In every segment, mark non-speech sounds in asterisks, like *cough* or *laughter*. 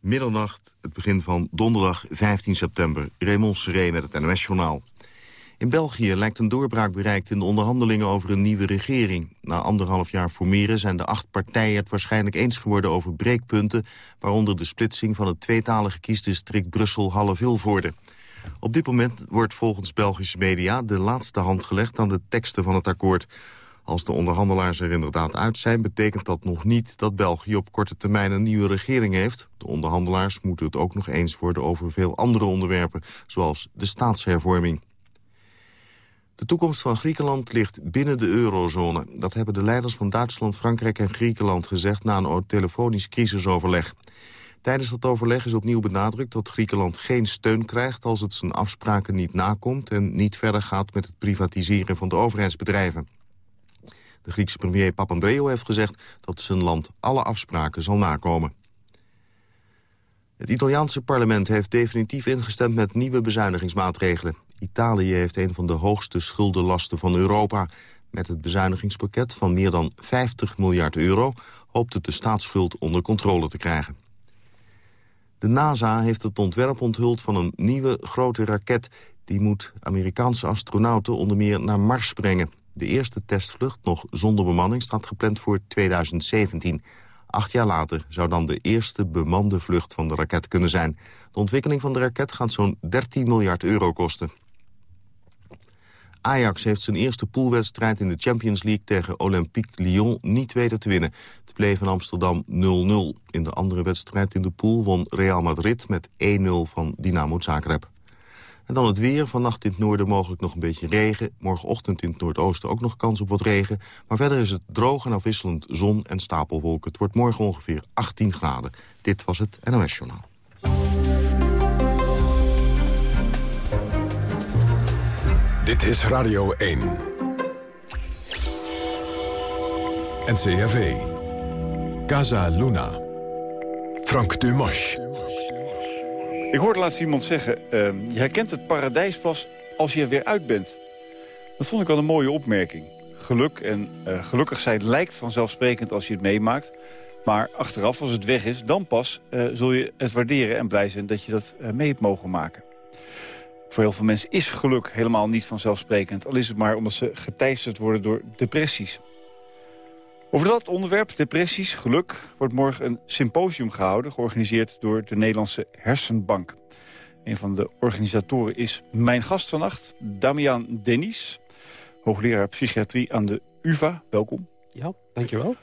Middernacht, het begin van donderdag 15 september. Raymond Seré met het NOS-journaal. In België lijkt een doorbraak bereikt in de onderhandelingen over een nieuwe regering. Na anderhalf jaar formeren zijn de acht partijen het waarschijnlijk eens geworden over breekpunten, waaronder de splitsing van het tweetalige kiesdistrict Brussel-Halle-Vilvoorde. Op dit moment wordt volgens Belgische media de laatste hand gelegd aan de teksten van het akkoord. Als de onderhandelaars er inderdaad uit zijn... betekent dat nog niet dat België op korte termijn een nieuwe regering heeft. De onderhandelaars moeten het ook nog eens worden over veel andere onderwerpen... zoals de staatshervorming. De toekomst van Griekenland ligt binnen de eurozone. Dat hebben de leiders van Duitsland, Frankrijk en Griekenland gezegd... na een telefonisch crisisoverleg. Tijdens dat overleg is opnieuw benadrukt dat Griekenland geen steun krijgt... als het zijn afspraken niet nakomt en niet verder gaat met het privatiseren van de overheidsbedrijven. De Griekse premier Papandreou heeft gezegd dat zijn land alle afspraken zal nakomen. Het Italiaanse parlement heeft definitief ingestemd met nieuwe bezuinigingsmaatregelen. Italië heeft een van de hoogste schuldenlasten van Europa. Met het bezuinigingspakket van meer dan 50 miljard euro... hoopt het de staatsschuld onder controle te krijgen. De NASA heeft het ontwerp onthuld van een nieuwe grote raket... die moet Amerikaanse astronauten onder meer naar Mars brengen. De eerste testvlucht, nog zonder bemanning, staat gepland voor 2017. Acht jaar later zou dan de eerste bemande vlucht van de raket kunnen zijn. De ontwikkeling van de raket gaat zo'n 13 miljard euro kosten. Ajax heeft zijn eerste poolwedstrijd in de Champions League tegen Olympique Lyon niet weten te winnen. Het bleef in Amsterdam 0-0. In de andere wedstrijd in de pool won Real Madrid met 1-0 van Dynamo Zagreb. En dan het weer. Vannacht in het noorden mogelijk nog een beetje regen. Morgenochtend in het noordoosten ook nog kans op wat regen. Maar verder is het droog en afwisselend zon en stapelwolken. Het wordt morgen ongeveer 18 graden. Dit was het NOS Journaal. Dit is Radio 1. NCRV. Casa Luna. Frank Dumas. Ik hoorde laatst iemand zeggen... Uh, je herkent het paradijs pas als je er weer uit bent. Dat vond ik wel een mooie opmerking. Geluk en uh, gelukkig zijn lijkt vanzelfsprekend als je het meemaakt. Maar achteraf, als het weg is, dan pas uh, zul je het waarderen en blij zijn... dat je dat uh, mee hebt mogen maken. Voor heel veel mensen is geluk helemaal niet vanzelfsprekend. Al is het maar omdat ze geteisterd worden door depressies. Over dat onderwerp, depressies, geluk, wordt morgen een symposium gehouden... georganiseerd door de Nederlandse Hersenbank. Een van de organisatoren is mijn gast vannacht, Damian Denis... hoogleraar psychiatrie aan de UvA. Welkom. Ja, dankjewel.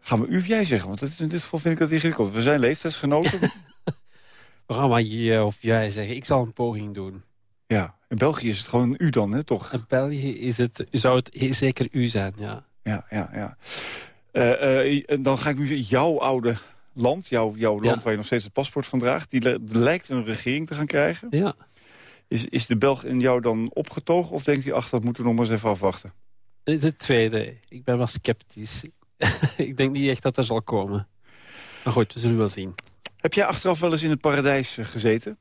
Gaan we u of jij zeggen? Want in dit geval vind ik dat ingewikkeld. We zijn leeftijdsgenoten. *laughs* we gaan maar je of jij zeggen. Ik zal een poging doen. Ja, in België is het gewoon u dan, hè, toch? In België is het, zou het zeker u zijn, ja ja, ja, ja. Uh, dan ga ik nu jouw oude land, jouw, jouw land waar je nog steeds het paspoort van draagt... die lijkt een regering te gaan krijgen. Ja. Is, is de Belg in jou dan opgetogen of denkt hij... ach, dat moeten we nog maar eens even afwachten? Het tweede. Ik ben wel sceptisch. *laughs* ik denk niet echt dat er zal komen. Maar goed, we zullen wel zien. Heb jij achteraf wel eens in het paradijs eh, gezeten?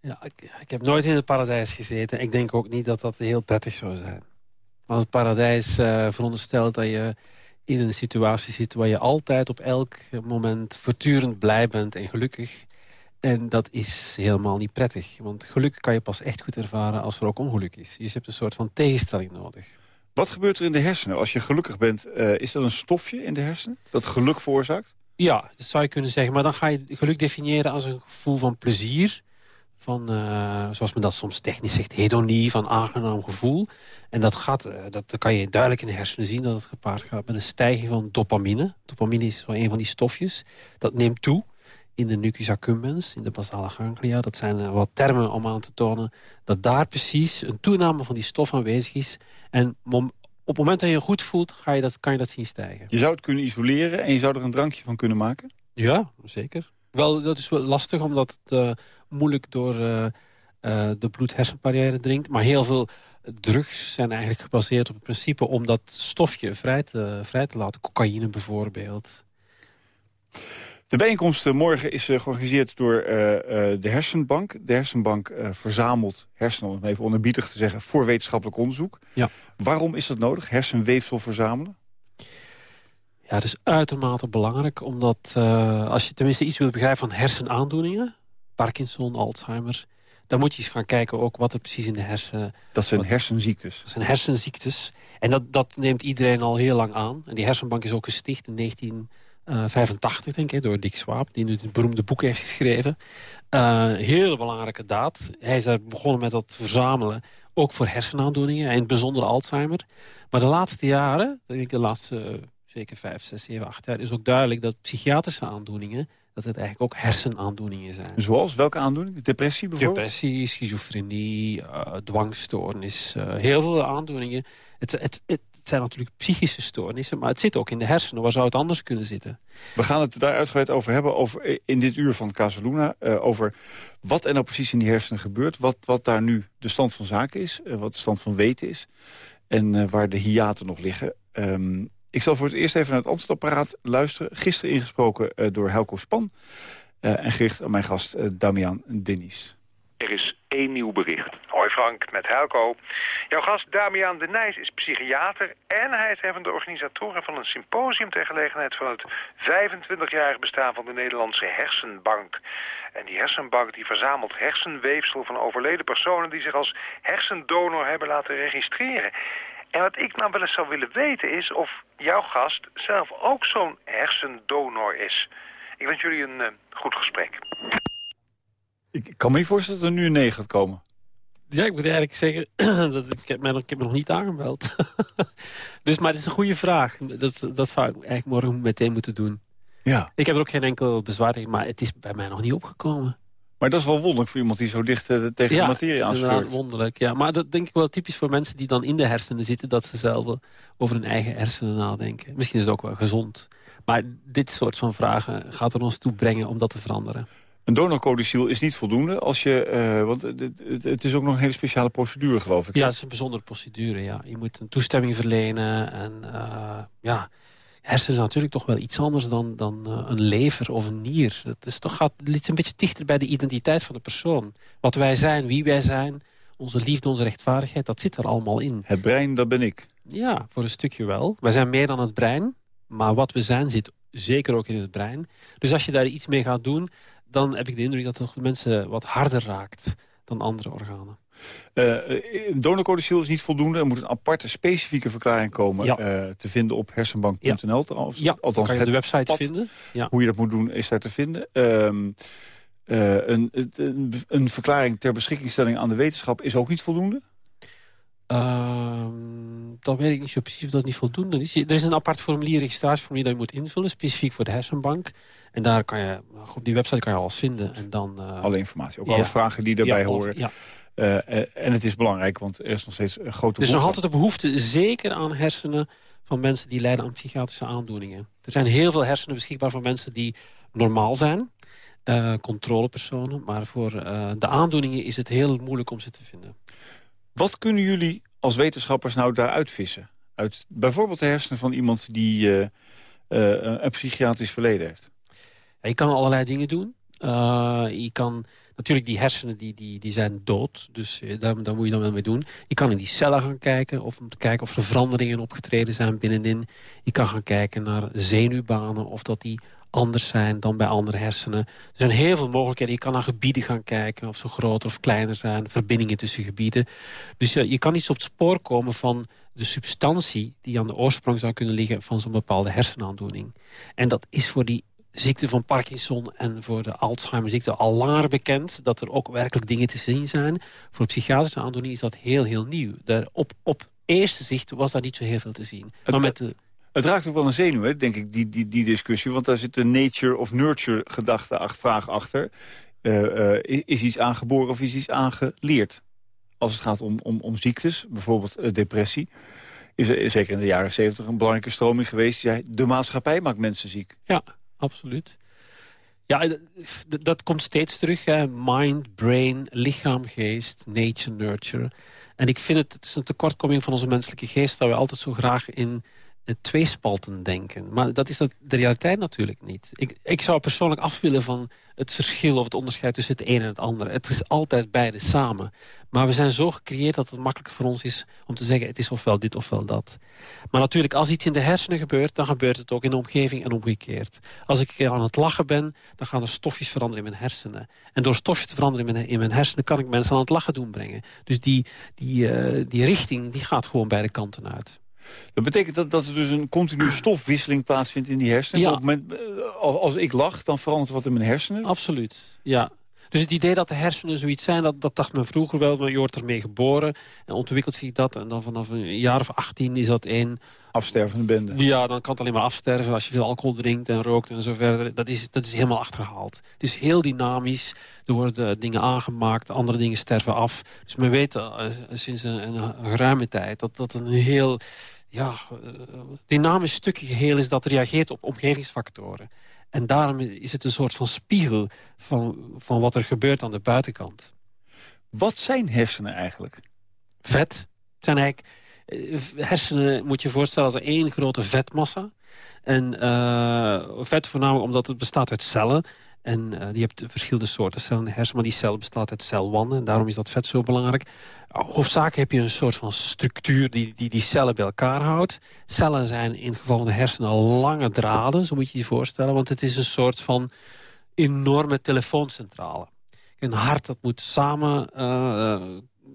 Ja, ik, ik heb nooit in het paradijs gezeten. Ik denk ook niet dat dat heel prettig zou zijn. Want het paradijs uh, veronderstelt dat je in een situatie zit... waar je altijd op elk moment voortdurend blij bent en gelukkig. En dat is helemaal niet prettig. Want geluk kan je pas echt goed ervaren als er ook ongeluk is. Je hebt een soort van tegenstelling nodig. Wat gebeurt er in de hersenen? Als je gelukkig bent, uh, is dat een stofje in de hersenen dat geluk veroorzaakt? Ja, dat zou je kunnen zeggen. Maar dan ga je geluk definiëren als een gevoel van plezier van, uh, zoals men dat soms technisch zegt, hedonie, van aangenaam gevoel. En dat, gaat, uh, dat, kan je duidelijk in de hersenen zien, dat het gepaard gaat met een stijging van dopamine. Dopamine is zo een van die stofjes. Dat neemt toe in de nucleus accumbens, in de basale ganglia. Dat zijn uh, wat termen om aan te tonen dat daar precies een toename van die stof aanwezig is. En op het moment dat je je goed voelt, ga je dat, kan je dat zien stijgen. Je zou het kunnen isoleren en je zou er een drankje van kunnen maken? Ja, zeker. Wel, dat is wel lastig, omdat het moeilijk door uh, de bloed-hersenbarrière dringt. Maar heel veel drugs zijn eigenlijk gebaseerd op het principe... om dat stofje vrij te, vrij te laten. Cocaïne bijvoorbeeld. De bijeenkomst morgen is uh, georganiseerd door uh, de Hersenbank. De Hersenbank verzamelt hersenen, om even onderbiedig te zeggen... voor wetenschappelijk onderzoek. Ja. Waarom is dat nodig, hersenweefsel verzamelen? Ja, dat is uitermate belangrijk. Omdat uh, als je tenminste iets wilt begrijpen van hersenaandoeningen... Parkinson, Alzheimer... dan moet je eens gaan kijken ook wat er precies in de hersenen... Dat zijn hersenziektes. Dat zijn hersenziektes. En dat, dat neemt iedereen al heel lang aan. En die hersenbank is ook gesticht in 1985, denk ik, door Dick Swaap... die nu het beroemde boek heeft geschreven. Uh, hele belangrijke daad. Hij is daar begonnen met dat verzamelen... ook voor hersenaandoeningen, en in het bijzonder Alzheimer. Maar de laatste jaren, denk ik de laatste zeker vijf, zes, zeven, acht jaar... is ook duidelijk dat psychiatrische aandoeningen... dat het eigenlijk ook hersenaandoeningen zijn. Zoals? Welke aandoeningen? Depressie bijvoorbeeld? Depressie, schizofrenie, uh, dwangstoornis. Uh, heel veel aandoeningen. Het, het, het, zijn natuurlijk psychische stoornissen... maar het zit ook in de hersenen. Waar zou het anders kunnen zitten? We gaan het daar uitgebreid over hebben over, in dit uur van Casaluna... Uh, over wat er nou precies in die hersenen gebeurt. Wat, wat daar nu de stand van zaken is. wat de stand van weten is. En waar de hiaten nog liggen. Um, ik zal voor het eerst even naar het antwoordapparaat luisteren. Gisteren ingesproken uh, door Helco Span. Uh, en gericht aan mijn gast uh, Damian Denis. Er is één nieuw bericht. Hoi Frank, met Helco. Jouw gast Damian de Nijs is psychiater... en hij is een van de organisatoren van een symposium... ter gelegenheid van het 25-jarig bestaan van de Nederlandse Hersenbank. En die hersenbank die verzamelt hersenweefsel van overleden personen... die zich als hersendonor hebben laten registreren. En wat ik nou wel eens zou willen weten is of jouw gast zelf ook zo'n hersendonor is. Ik wens jullie een uh, goed gesprek. Ik kan me niet voorstellen dat er nu een nee gaat komen. Ja, ik moet eigenlijk zeggen, *clears throat* dat ik, heb mij nog, ik heb me nog niet aangemeld. *laughs* dus, maar het is een goede vraag. Dat, dat zou ik eigenlijk morgen meteen moeten doen. Ja. Ik heb er ook geen enkel bezwaar tegen, maar het is bij mij nog niet opgekomen. Maar dat is wel wonderlijk voor iemand die zo dicht uh, tegen de materie aanschuurt. Ja, wonderlijk. Ja. Maar dat denk ik wel typisch voor mensen die dan in de hersenen zitten... dat ze zelf over hun eigen hersenen nadenken. Misschien is het ook wel gezond. Maar dit soort van vragen gaat er ons toe brengen om dat te veranderen. Een donorcodiciel is niet voldoende als je... Uh, want het, het, is ook nog een hele speciale procedure, geloof ik. Ja, het is een bijzondere procedure, ja. Je moet een toestemming verlenen en uh, ja hersenen is natuurlijk toch wel iets anders dan, dan uh, een lever of een nier. Het, is toch, gaat, ligt een beetje dichter bij de identiteit van de persoon. Wat wij zijn, wie wij zijn, onze liefde, onze rechtvaardigheid, dat zit er allemaal in. Het brein, dat ben ik. Ja, voor een stukje wel. Wij zijn meer dan het brein, maar wat we zijn zit zeker ook in het brein. Dus als je daar iets mee gaat doen, dan heb ik de indruk dat het mensen wat harder raakt dan andere organen. Uh, donorcodiciel is niet voldoende. Er moet een aparte specifieke verklaring komen ja. uh, te vinden op hersenbank.nl. Ja. ja, althans, kan je de website pad, vinden. Ja. Hoe je dat moet doen is daar te vinden. Um, uh, een, een, een, verklaring ter beschikkingstelling aan de wetenschap is ook niet voldoende? Uh, dan weet ik niet zo precies of dat niet voldoende is. Er is een apart formulier, registratieformulier dat je moet invullen, specifiek voor de hersenbank. En daar kan je, op die website kan je alles vinden. En dan, alle informatie, ook alle vragen die daarbij horen. Ja. Uh, en het is belangrijk, want er is nog steeds een grote behoefte. Er is nog altijd een behoefte, zeker aan hersenen van mensen die lijden aan psychiatrische aandoeningen. Er zijn heel veel hersenen beschikbaar voor mensen die normaal zijn. Uh, controlepersonen. Maar voor uh, de aandoeningen is het heel moeilijk om ze te vinden. Wat kunnen jullie als wetenschappers nou daaruit vissen? Uit bijvoorbeeld de hersenen van iemand die een psychiatrisch verleden heeft. Je kan allerlei dingen doen. je kan Natuurlijk, die hersenen die, die, die zijn dood. Dus eh, daar, daar moet je dan wel mee doen. Je kan in die cellen gaan kijken. Of om te kijken of er veranderingen opgetreden zijn binnenin. Je kan gaan kijken naar zenuwbanen. Of dat die anders zijn dan bij andere hersenen. Er zijn heel veel mogelijkheden. Je kan naar gebieden gaan kijken. Of ze groter of kleiner zijn. Verbindingen tussen gebieden. Dus uh, je kan iets op het spoor komen van de substantie... die aan de oorsprong zou kunnen liggen van zo'n bepaalde hersenaandoening. En dat is voor die ziekte van Parkinson en voor de Alzheimer-ziekte al langer bekend. Dat er ook werkelijk dingen te zien zijn. Voor psychiatrische aandoening is dat heel, heel nieuw. Daar op, op eerste zicht was daar niet zo heel veel te zien. Het, maar met de... het raakt ook wel een zenuw, denk ik, die, die, die discussie. Want daar zit een nature of nurture gedachte vraag achter. Uh, uh, is iets aangeboren of is iets aangeleerd? Als het gaat om, om, om ziektes, bijvoorbeeld uh, depressie is er zeker in de jaren zeventig een belangrijke stroming geweest. Die de maatschappij maakt mensen ziek. Ja, absoluut. Ja, dat komt steeds terug. Hè. Mind, brain, lichaam, geest, nature, nurture. En ik vind het, het is een tekortkoming van onze menselijke geest... dat we altijd zo graag in twee spalten denken. Maar dat is dat de realiteit natuurlijk niet. Ik, ik zou persoonlijk af willen van het verschil of het onderscheid tussen het een en het ander. Het is altijd beide samen. Maar we zijn zo gecreëerd dat het makkelijk voor ons is om te zeggen... het is ofwel dit ofwel dat. Maar natuurlijk, als iets in de hersenen gebeurt... dan gebeurt het ook in de omgeving en omgekeerd. Als ik aan het lachen ben, dan gaan er stofjes veranderen in mijn hersenen. En door stofjes te veranderen in mijn, in mijn hersenen... kan ik mensen aan het lachen doen brengen. Dus die, die, uh, die richting die gaat gewoon beide kanten uit. Dat betekent dat, dat er dus een continue stofwisseling plaatsvindt in die hersenen? Ja. Op het moment, eh, als ik lach, dan verandert wat in mijn hersenen? Absoluut, ja. Dus het idee dat de hersenen zoiets zijn, dat, dat dacht men vroeger wel. Maar je wordt ermee geboren en ontwikkelt zich dat. En dan vanaf een jaar of 18 is dat één... Afstervende bende. Ja, dan kan het alleen maar afsterven als je veel alcohol drinkt en rookt en zo verder. Dat is, dat is helemaal achterhaald. Het is heel dynamisch. Er worden dingen aangemaakt, andere dingen sterven af. Dus men weet uh, sinds een, een, geruime tijd dat dat een heel ja, uh, dynamisch stukje geheel is... dat reageert op omgevingsfactoren. En daarom is het een soort van spiegel van, van wat er gebeurt aan de buitenkant. Wat zijn hersenen eigenlijk? Vet. Het zijn eigenlijk, hersenen moet je voorstellen als één grote vetmassa. En uh, vet voornamelijk omdat het bestaat uit cellen. En uh, je hebt verschillende soorten cellen in de hersenen, maar die cel bestaat uit celwanden. En daarom is dat vet zo belangrijk. Hoofdzakelijk heb je een soort van structuur die, die die cellen bij elkaar houdt. Cellen zijn in het geval van de hersenen lange draden, zo moet je je voorstellen. Want het is een soort van enorme telefooncentrale. Een hart dat moet samen... Uh,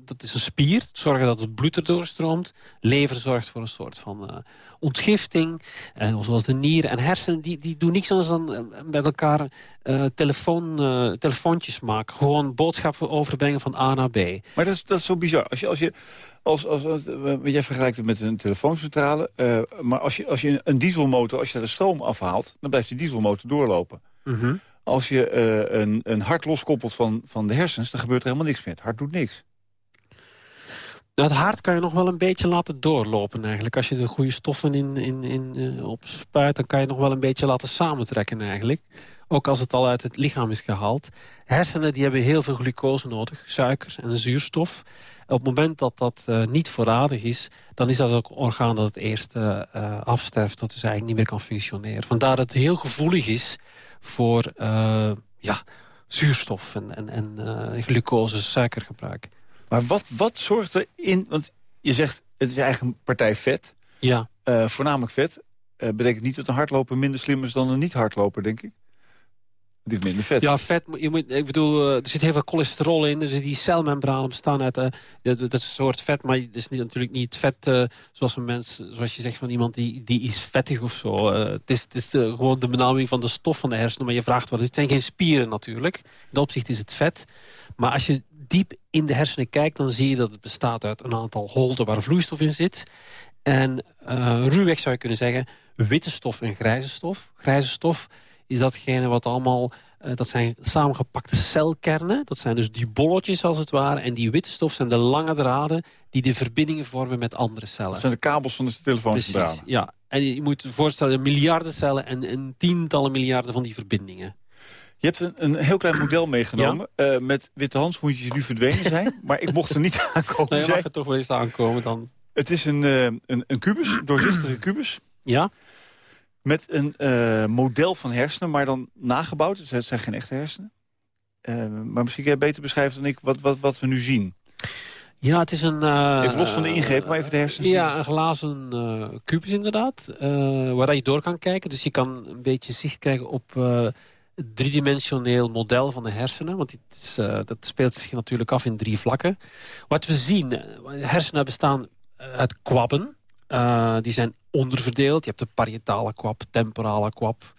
dat is een spier, zorgen dat het bloed erdoor stroomt. Lever zorgt voor een soort van uh, ontgifting. Uh, zoals de nieren en hersenen, die, die doen niks anders dan met elkaar uh, telefoon, telefoontjes maken. Gewoon boodschappen overbrengen van A naar B. Maar dat is, dat is zo bizar. Als je, als je als, als, als, jij vergelijkt het met een telefooncentrale. maar als je, als je een dieselmotor, als je daar de stroom afhaalt... dan blijft die dieselmotor doorlopen. Mm -hmm. Als je een, een hart loskoppelt van, van de hersens, dan gebeurt er helemaal niks meer. Het hart doet niks. Het hart kan je nog wel een beetje laten doorlopen eigenlijk. Als je de goede stoffen in, in, in, uh, op spuit... dan kan je het nog wel een beetje laten samentrekken eigenlijk. Ook als het al uit het lichaam is gehaald. Hersenen die hebben heel veel glucose nodig. Suiker en zuurstof. Op het moment dat dat uh, niet voorradig is... dan is dat ook orgaan dat het eerst uh, afsterft... dat dus eigenlijk niet meer kan functioneren. Vandaar dat het heel gevoelig is voor ja, zuurstof en, en, en glucose, suikergebruik. Maar wat, wat zorgt er in... Want je zegt, het is eigenlijk een partij vet. Ja. Uh, voornamelijk vet. Uh, betekent niet dat een hardloper minder slim is dan een niet-hardloper, denk ik. Het is minder vet. Ja, vet. Je moet, ik bedoel, er zit heel veel cholesterol in. Dus die celmembranen bestaan uit... Uh, dat, dat, is een soort vet, maar het is niet, natuurlijk niet vet... Uh, zoals een mens, zoals je zegt van iemand die, die is vettig of zo. Uh, het is, het is de, gewoon de benaming van de stof van de hersenen. Maar je vraagt wel, het zijn geen spieren natuurlijk. In dat opzicht is het vet. Maar als je diep in de hersenen kijkt... dan zie je dat het bestaat uit een aantal holten waar vloeistof in zit. En uh, ruwweg zou je kunnen zeggen... witte stof en grijze stof. Grijze stof is datgene wat allemaal... Uh, dat zijn samengepakte celkernen. Dat zijn dus die bolletjes als het ware. En die witte stof zijn de lange draden... die de verbindingen vormen met andere cellen. Dat zijn de kabels van de telefooncentrale. Precies, ja. En je moet je voorstellen, miljarden cellen... en, en tientallen miljarden van die verbindingen. Je hebt een, een heel klein model meegenomen. Ja? Uh, met witte handschoentjes die nu verdwenen zijn. *laughs* maar ik mocht er niet aankomen. Nee, je mag er toch wel eens aankomen dan. Het is een, uh, een, een kubus, een doorzichtige *clears throat* kubus. Ja. Met een uh, model van hersenen, maar dan nagebouwd. Dus het zijn geen echte hersenen. maar misschien kun je beter beschrijven dan ik wat, wat, wat we nu zien. Ja, het is een... Uh, even los van de ingreep, maar even de hersens. Ja, een glazen uh, kubus inderdaad. Waar je door kan kijken. Dus je kan een beetje zicht krijgen op driedimensioneel model van de hersenen. Want is, dat speelt zich natuurlijk af in drie vlakken. Wat we zien, hersenen bestaan uit kwabben. die zijn onderverdeeld. Je hebt de parietale kwab, temporale kwab.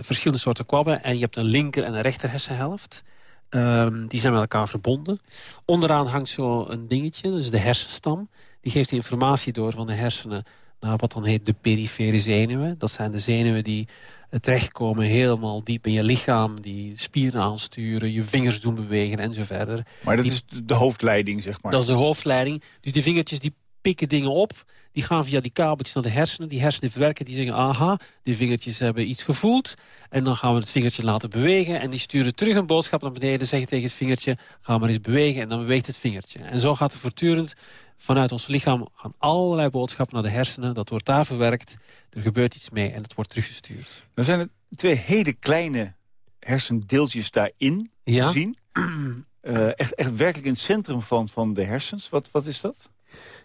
verschillende soorten kwabben. En je hebt een linker en een rechter hersenhelft. Um, die zijn met elkaar verbonden. Onderaan hangt zo een dingetje, dus de hersenstam. Die geeft informatie door van de hersenen naar wat dan heet de perifere zenuwen. Dat zijn de zenuwen die terechtkomen helemaal diep in je lichaam. Die spieren aansturen, je vingers doen bewegen en zo verder. Maar dat die, is de hoofdleiding, zeg maar. Dat is de hoofdleiding. Dus die vingertjes die pikken dingen op. Die gaan via die kabeltjes naar de hersenen. Die hersenen verwerken, die zeggen, aha, die vingertjes hebben iets gevoeld. En dan gaan we het vingertje laten bewegen. En die sturen terug een boodschap naar beneden, zeggen tegen het vingertje, ga maar eens bewegen. En dan beweegt het vingertje. En zo gaat het voortdurend vanuit ons lichaam gaan allerlei boodschappen naar de hersenen. Dat wordt daar verwerkt. Er gebeurt iets mee en het wordt teruggestuurd. Dan zijn er twee hele kleine hersendeeltjes daarin te zien. Uh, *clears throat* echt, echt werkelijk in het centrum van, van de hersens. Wat, wat is dat?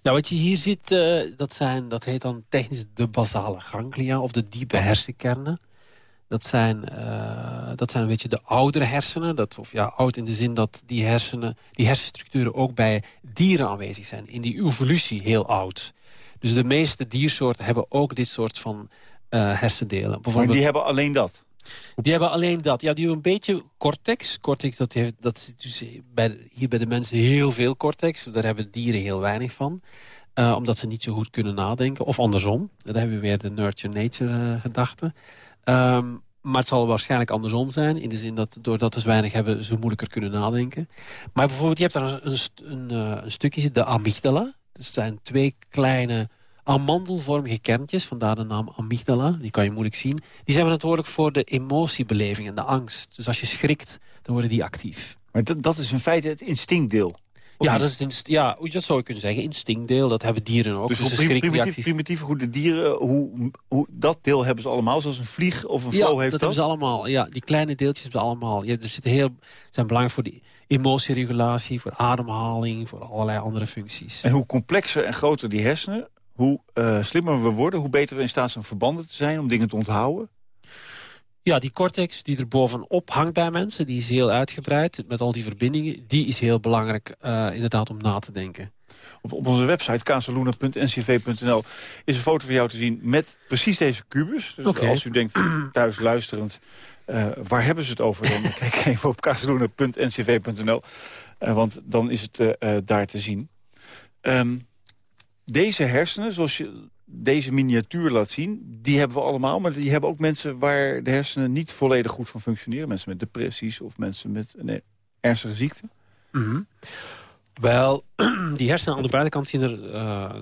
Ja, wat je hier ziet, uh, dat, zijn, dat heet dan technisch de basale ganglia... of de diepe hersenkernen. Dat zijn, uh, dat zijn een beetje de oudere hersenen. Dat, of ja, oud in de zin dat die, hersenen, die hersenstructuren ook bij dieren aanwezig zijn. In die evolutie heel oud. Dus de meeste diersoorten hebben ook dit soort van uh, hersendelen. Maar die hebben alleen dat? Die hebben alleen dat. Ja, die hebben een beetje cortex. Cortex, dat, heeft, dat zit dus bij, hier bij de mensen heel veel cortex. Daar hebben dieren heel weinig van. Uh, omdat ze niet zo goed kunnen nadenken. Of andersom. Dan hebben we weer de nurture-nature uh, gedachte. Um, maar het zal waarschijnlijk andersom zijn. In de zin dat doordat ze weinig hebben, ze moeilijker kunnen nadenken. Maar bijvoorbeeld, je hebt daar een, een, een, een stukje, de amygdala. Dat zijn twee kleine amandelvormige kerntjes, vandaar de naam amygdala, die kan je moeilijk zien. Die zijn verantwoordelijk voor de emotiebeleving en de angst. Dus als je schrikt, dan worden die actief. Maar dat, dat is in feite het instinctdeel? Ja, dat, is ja, dat zou je kunnen zeggen. Instinctdeel, dat hebben dieren ook. Dus, dus primitief, primitieve goede dieren, hoe, hoe, dat deel hebben ze allemaal? Zoals een vlieg of een flow heeft dat? dat hebben ze allemaal. Ja, die kleine deeltjes hebben ze allemaal. Ja, er zitten heel, zijn belangrijk voor die emotieregulatie, voor ademhaling, voor allerlei andere functies. En hoe complexer en groter die hersenen, hoe uh, slimmer we worden... hoe beter we in staat zijn verbanden te zijn om dingen te onthouden? Ja, die cortex die er bovenop hangt bij mensen... die is heel uitgebreid met al die verbindingen. Die is heel belangrijk uh, inderdaad om na te denken. Op, op onze website kazeluna.ncv.nl is een foto van jou te zien met precies deze kubus. Dus okay. als u denkt, *clears throat* thuis luisterend, uh, waar hebben ze het over? Dan *laughs* kijk even op kazeluna.ncv.nl. Uh, want dan is het daar te zien. Um, deze hersenen, zoals je deze miniatuur laat zien... die hebben we allemaal, maar die hebben ook mensen... waar de hersenen niet volledig goed van functioneren. Mensen met depressies of mensen met een ernstige ziekte. -hmm. Wel, *clears throat* die hersenen aan de buitenkant zien er uh,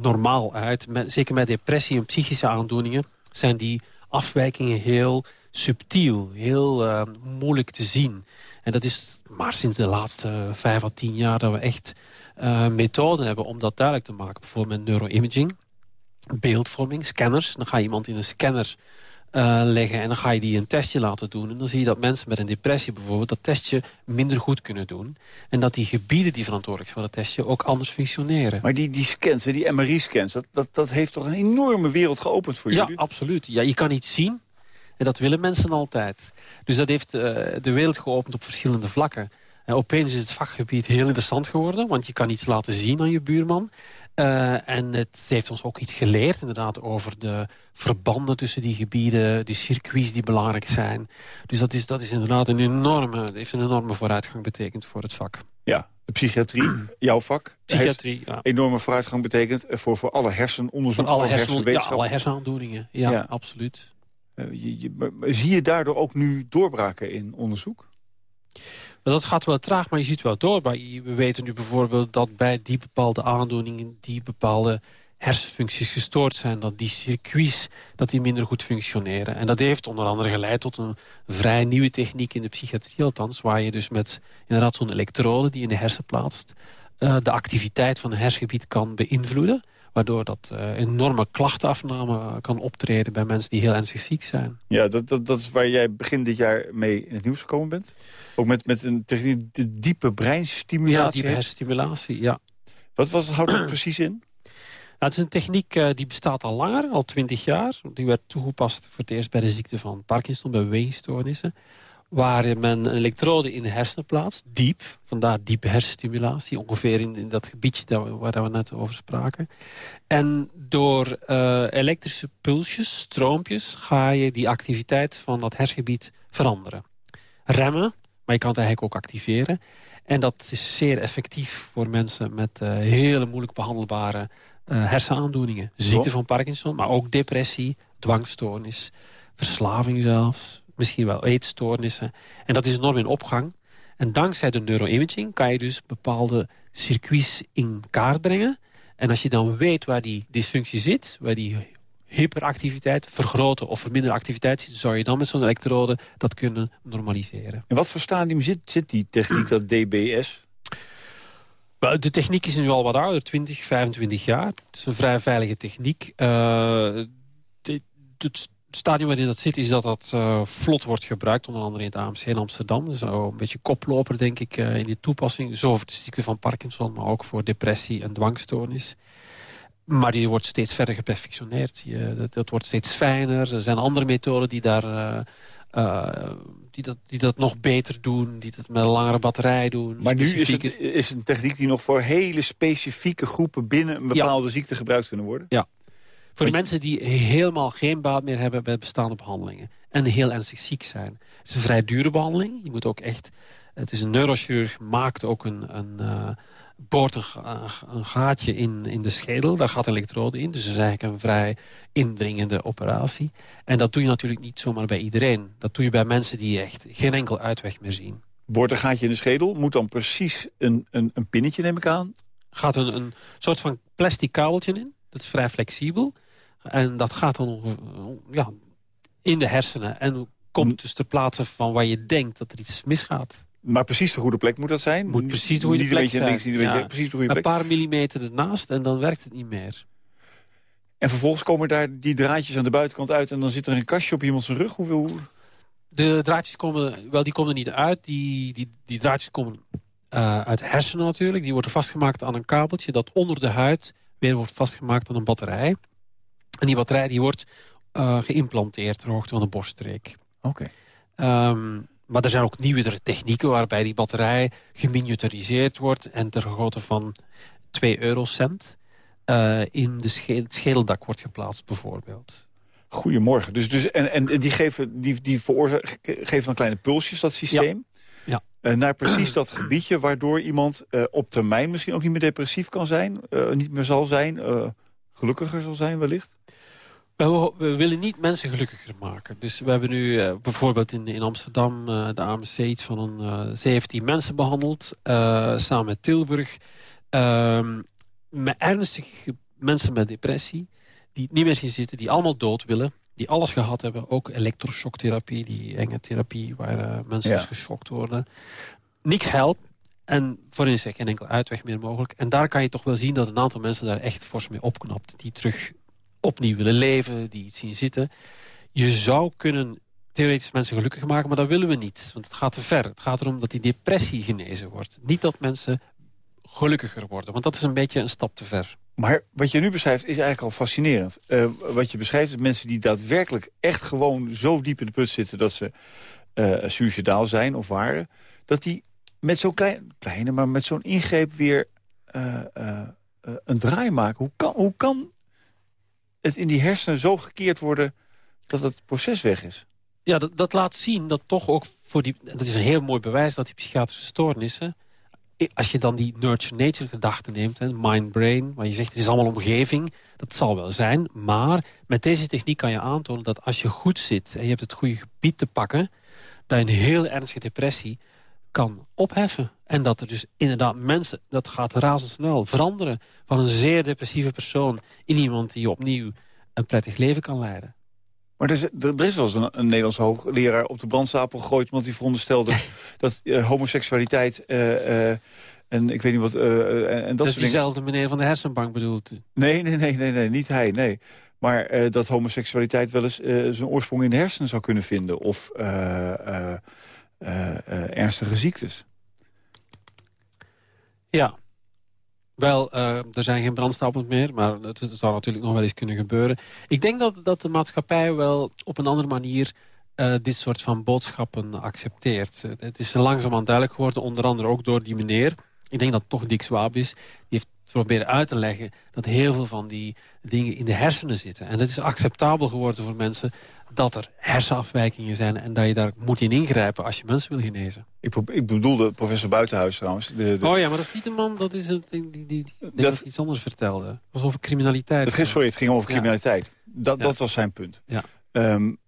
normaal uit. Met, zeker met depressie en psychische aandoeningen... zijn die afwijkingen heel subtiel, heel uh, moeilijk te zien. En dat is maar sinds de laatste vijf à tien jaar... dat we echt uh, methoden hebben om dat duidelijk te maken. Bijvoorbeeld met neuroimaging, beeldvorming, scanners. Dan ga je iemand in een scanner uh, leggen en dan ga je die een testje laten doen. En dan zie je dat mensen met een depressie bijvoorbeeld dat testje minder goed kunnen doen. En dat die gebieden die verantwoordelijk zijn voor dat testje ook anders functioneren. Maar die, die scans, die MRI-scans, dat, dat, dat heeft toch een enorme wereld geopend voor jullie? Ja, absoluut. Ja, je kan iets zien en dat willen mensen altijd. Dus dat heeft uh, de wereld geopend op verschillende vlakken. En opeens is het vakgebied heel interessant geworden, want je kan iets laten zien aan je buurman. Uh, en het heeft ons ook iets geleerd inderdaad over de verbanden tussen die gebieden, die circuits die belangrijk zijn. Dus dat is, dat is inderdaad een enorme, heeft een enorme vooruitgang betekend voor het vak. Ja, de psychiatrie, jouw vak, psychiatrie, ja. enorme vooruitgang betekend voor, voor alle hersenonderzoek, voor alle, hersen, ja, alle hersenaandoeningen. Ja, ja. absoluut. Uh, je, je, zie je daardoor ook nu doorbraken in onderzoek? Dat gaat wel traag, maar je ziet wel door. We weten nu bijvoorbeeld dat bij die bepaalde aandoeningen... die bepaalde hersenfuncties gestoord zijn. Dat die circuits dat die minder goed functioneren. En dat heeft onder andere geleid tot een vrij nieuwe techniek in de psychiatrie althans. Waar je dus met inderdaad zo'n elektrode die in de hersen plaatst... Uh, de activiteit van een hersengebied kan beïnvloeden. Waardoor dat uh, enorme klachtenafname kan optreden bij mensen die heel ernstig ziek zijn. Ja, dat, dat, dat is waar jij begin dit jaar mee in het nieuws gekomen bent? Ook met, met een techniek, de diepe breinstimulatie? Ja, diepe hersenstimulatie, ja. Wat was, houdt dat precies in? Nou, het is een techniek uh, die bestaat al langer, al twintig jaar. Die werd toegepast voor het eerst bij de ziekte van Parkinson, bij bewegingsstoornissen waar men een elektrode in de hersenen plaatst, diep. Vandaar diepe hersenstimulatie, ongeveer in, in dat gebiedje dat we, waar we net over spraken. En door uh, elektrische pulsjes, stroompjes, ga je die activiteit van dat hersengebied veranderen. Remmen, maar je kan het eigenlijk ook activeren. En dat is zeer effectief voor mensen met uh, hele moeilijk behandelbare uh, hersenaandoeningen. Ziekte van Parkinson, maar ook depressie, dwangstoornis, verslaving zelfs misschien wel eetstoornissen. En dat is enorm in opgang. En dankzij de neuroimaging kan je dus bepaalde circuits in kaart brengen. En als je dan weet waar die dysfunctie zit... waar die hyperactiviteit, vergroten of verminderen activiteit zit... zou je dan met zo'n elektrode dat kunnen normaliseren. In wat voor stadium zit, zit die techniek, dat DBS? De techniek is nu al wat ouder, 20, 25 jaar. Het is een vrij veilige techniek. Uh, het stadium waarin dat zit is dat dat uh, vlot wordt gebruikt. Onder andere in het AMC in Amsterdam. Dus een beetje koploper denk ik uh, in die toepassing. Zo voor de ziekte van Parkinson, maar ook voor depressie en dwangstoornis. Maar die wordt steeds verder geperfectioneerd. Je, dat, dat, wordt steeds fijner. Er zijn andere methoden die daar... Uh, die, dat, die dat nog beter doen, die dat met een langere batterij doen. Maar nu is het is een techniek die nog voor hele specifieke groepen binnen een bepaalde ziekte gebruikt kunnen worden? Ja, voor de mensen die helemaal geen baat meer hebben bij bestaande behandelingen. En heel ernstig ziek zijn. Het is een vrij dure behandeling. Je moet ook echt... Het is een neurochirurg, maakt ook een... een uh, boort een, een, gaatje in, in de schedel. Daar gaat een elektrode in. Dus het is eigenlijk een vrij indringende operatie. En dat doe je natuurlijk niet zomaar bij iedereen. Dat doe je bij mensen die echt geen enkel uitweg meer zien. Boort een gaatje in de schedel? Moet dan precies een, een, een pinnetje, neem ik aan? Gaat een, een soort van plastic kabeltje in. Dat is vrij flexibel. En dat gaat dan ja, in de hersenen. En komt dus ter plaatse van waar je denkt dat er iets misgaat. Maar precies de goede plek moet dat zijn? Moet precies de goede niet plek zijn. Links, niet een beetje, precies de goede plek. Een paar millimeter ernaast en dan werkt het niet meer. En vervolgens komen daar die draadjes aan de buitenkant uit... en dan zit er een kastje op iemand zijn rug? Hoeveel... De draadjes komen, wel, die komen er niet uit. Die, die, die draadjes komen uh, uit hersenen natuurlijk. Die worden vastgemaakt aan een kabeltje... dat onder de huid weer wordt vastgemaakt aan een batterij. En die batterij die wordt uh, geïmplanteerd ter hoogte van de borststreek. Oké. Ehm, maar er zijn ook nieuwere technieken waarbij die batterij geminiaturiseerd wordt... en ter grootte van 2 eurocent uh, in de het schedeldak wordt geplaatst bijvoorbeeld. Goedemorgen. Dus, dus, en, en die, geven, die, die geven dan kleine pulsjes, dat systeem? Ja. Uh, naar precies dat gebiedje waardoor iemand uh, op termijn misschien ook niet meer depressief kan zijn... niet meer zal zijn, gelukkiger zal zijn wellicht? We, we, willen niet mensen gelukkiger maken. Dus we hebben nu uh, bijvoorbeeld in, in Amsterdam uh, de AMC iets van een uh, 17 mensen behandeld. samen met Tilburg. Ehm, met ernstige mensen met depressie. Die het niet meer zien zitten. Die allemaal dood willen. Die alles gehad hebben. Ook elektroshocktherapie. Die enge therapie waar mensen ja. dus geschokt worden. Niks helpt. En voor is er geen enkel uitweg meer mogelijk. En daar kan je toch wel zien dat een aantal mensen daar echt fors mee opknapt. Die terug opnieuw willen leven, die iets zien zitten. Je zou kunnen theoretisch mensen gelukkig maken, maar dat willen we niet. Want het gaat te ver. Het gaat erom dat die depressie genezen wordt. Niet dat mensen gelukkiger worden, want dat is een beetje een stap te ver. Maar wat je nu beschrijft is eigenlijk al fascinerend. Uh, wat je beschrijft is mensen die daadwerkelijk echt gewoon zo diep in de put zitten... dat ze uh, suicidaal zijn of waren... dat die met zo'n klein, kleine, maar met zo'n ingreep weer uh, een draai maken. Hoe kan, hoe kan het in die hersenen zo gekeerd worden dat het proces weg is. Ja, dat, dat laat zien dat toch ook voor die... Dat is een heel mooi bewijs dat die psychiatrische stoornissen... Als je dan die nurture-nature gedachte neemt, mind-brain... waar je zegt het is allemaal omgeving, dat zal wel zijn. Maar met deze techniek kan je aantonen dat als je goed zit... en je hebt het goede gebied te pakken... dat een heel ernstige depressie kan opheffen. En dat er dus inderdaad mensen, dat gaat razendsnel, veranderen... van een zeer depressieve persoon in iemand die opnieuw een prettig leven kan leiden. Maar er is, er is wel eens een, een Nederlands hoogleraar op de brandstapel gegooid... want die veronderstelde *laughs* dat uh, homoseksualiteit uh, uh, en ik weet niet wat... en, dat, dat is diezelfde meneer van de hersenbank bedoelt u? Nee, nee, nee, nee, nee niet hij, nee. Maar dat homoseksualiteit wel eens zijn oorsprong in de hersenen zou kunnen vinden. Of ernstige ziektes. Ja. Wel, uh, er zijn geen brandstapels meer, maar het, het, zou natuurlijk nog wel eens kunnen gebeuren. Ik denk dat, dat de maatschappij wel op een andere manier dit soort van boodschappen accepteert. Het is langzaamaan duidelijk geworden, onder andere ook door die meneer. Ik denk dat het toch Dick Swab is. Die heeft proberen uit te leggen dat heel veel van die dingen in de hersenen zitten. En het is acceptabel geworden voor mensen dat er hersenafwijkingen zijn... en dat je daar moet in ingrijpen als je mensen wil genezen. Ik, ik bedoelde professor Buitenhuis trouwens. De, de... Oh ja, maar dat is niet een man, dat is een, die, die, die, dat iets anders vertelde. Het was over criminaliteit. Het ging, sorry, het ging over criminaliteit. Dat, dat was zijn punt. Ja. Um,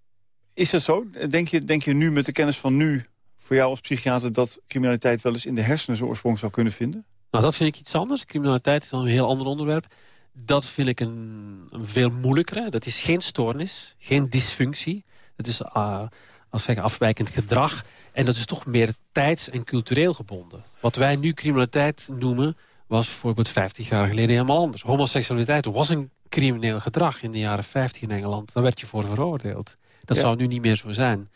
is dat zo? Denk je, denk je nu met de kennis van nu... voor jou als psychiater dat criminaliteit wel eens in de hersenen zijn oorsprong zou kunnen vinden? Nou, dat vind ik iets anders. Criminaliteit is dan een heel ander onderwerp. Dat vind ik een, een veel moeilijkere. Dat is geen stoornis, geen dysfunctie. Het is uh, als zeggen, afwijkend gedrag. En dat is toch meer tijds- en cultureel gebonden. Wat wij nu criminaliteit noemen, was bijvoorbeeld 50 jaar geleden helemaal anders. Homoseksualiteit was een crimineel gedrag in de jaren 50 in Engeland. Daar werd je voor veroordeeld. Dat zou nu niet meer zo zijn.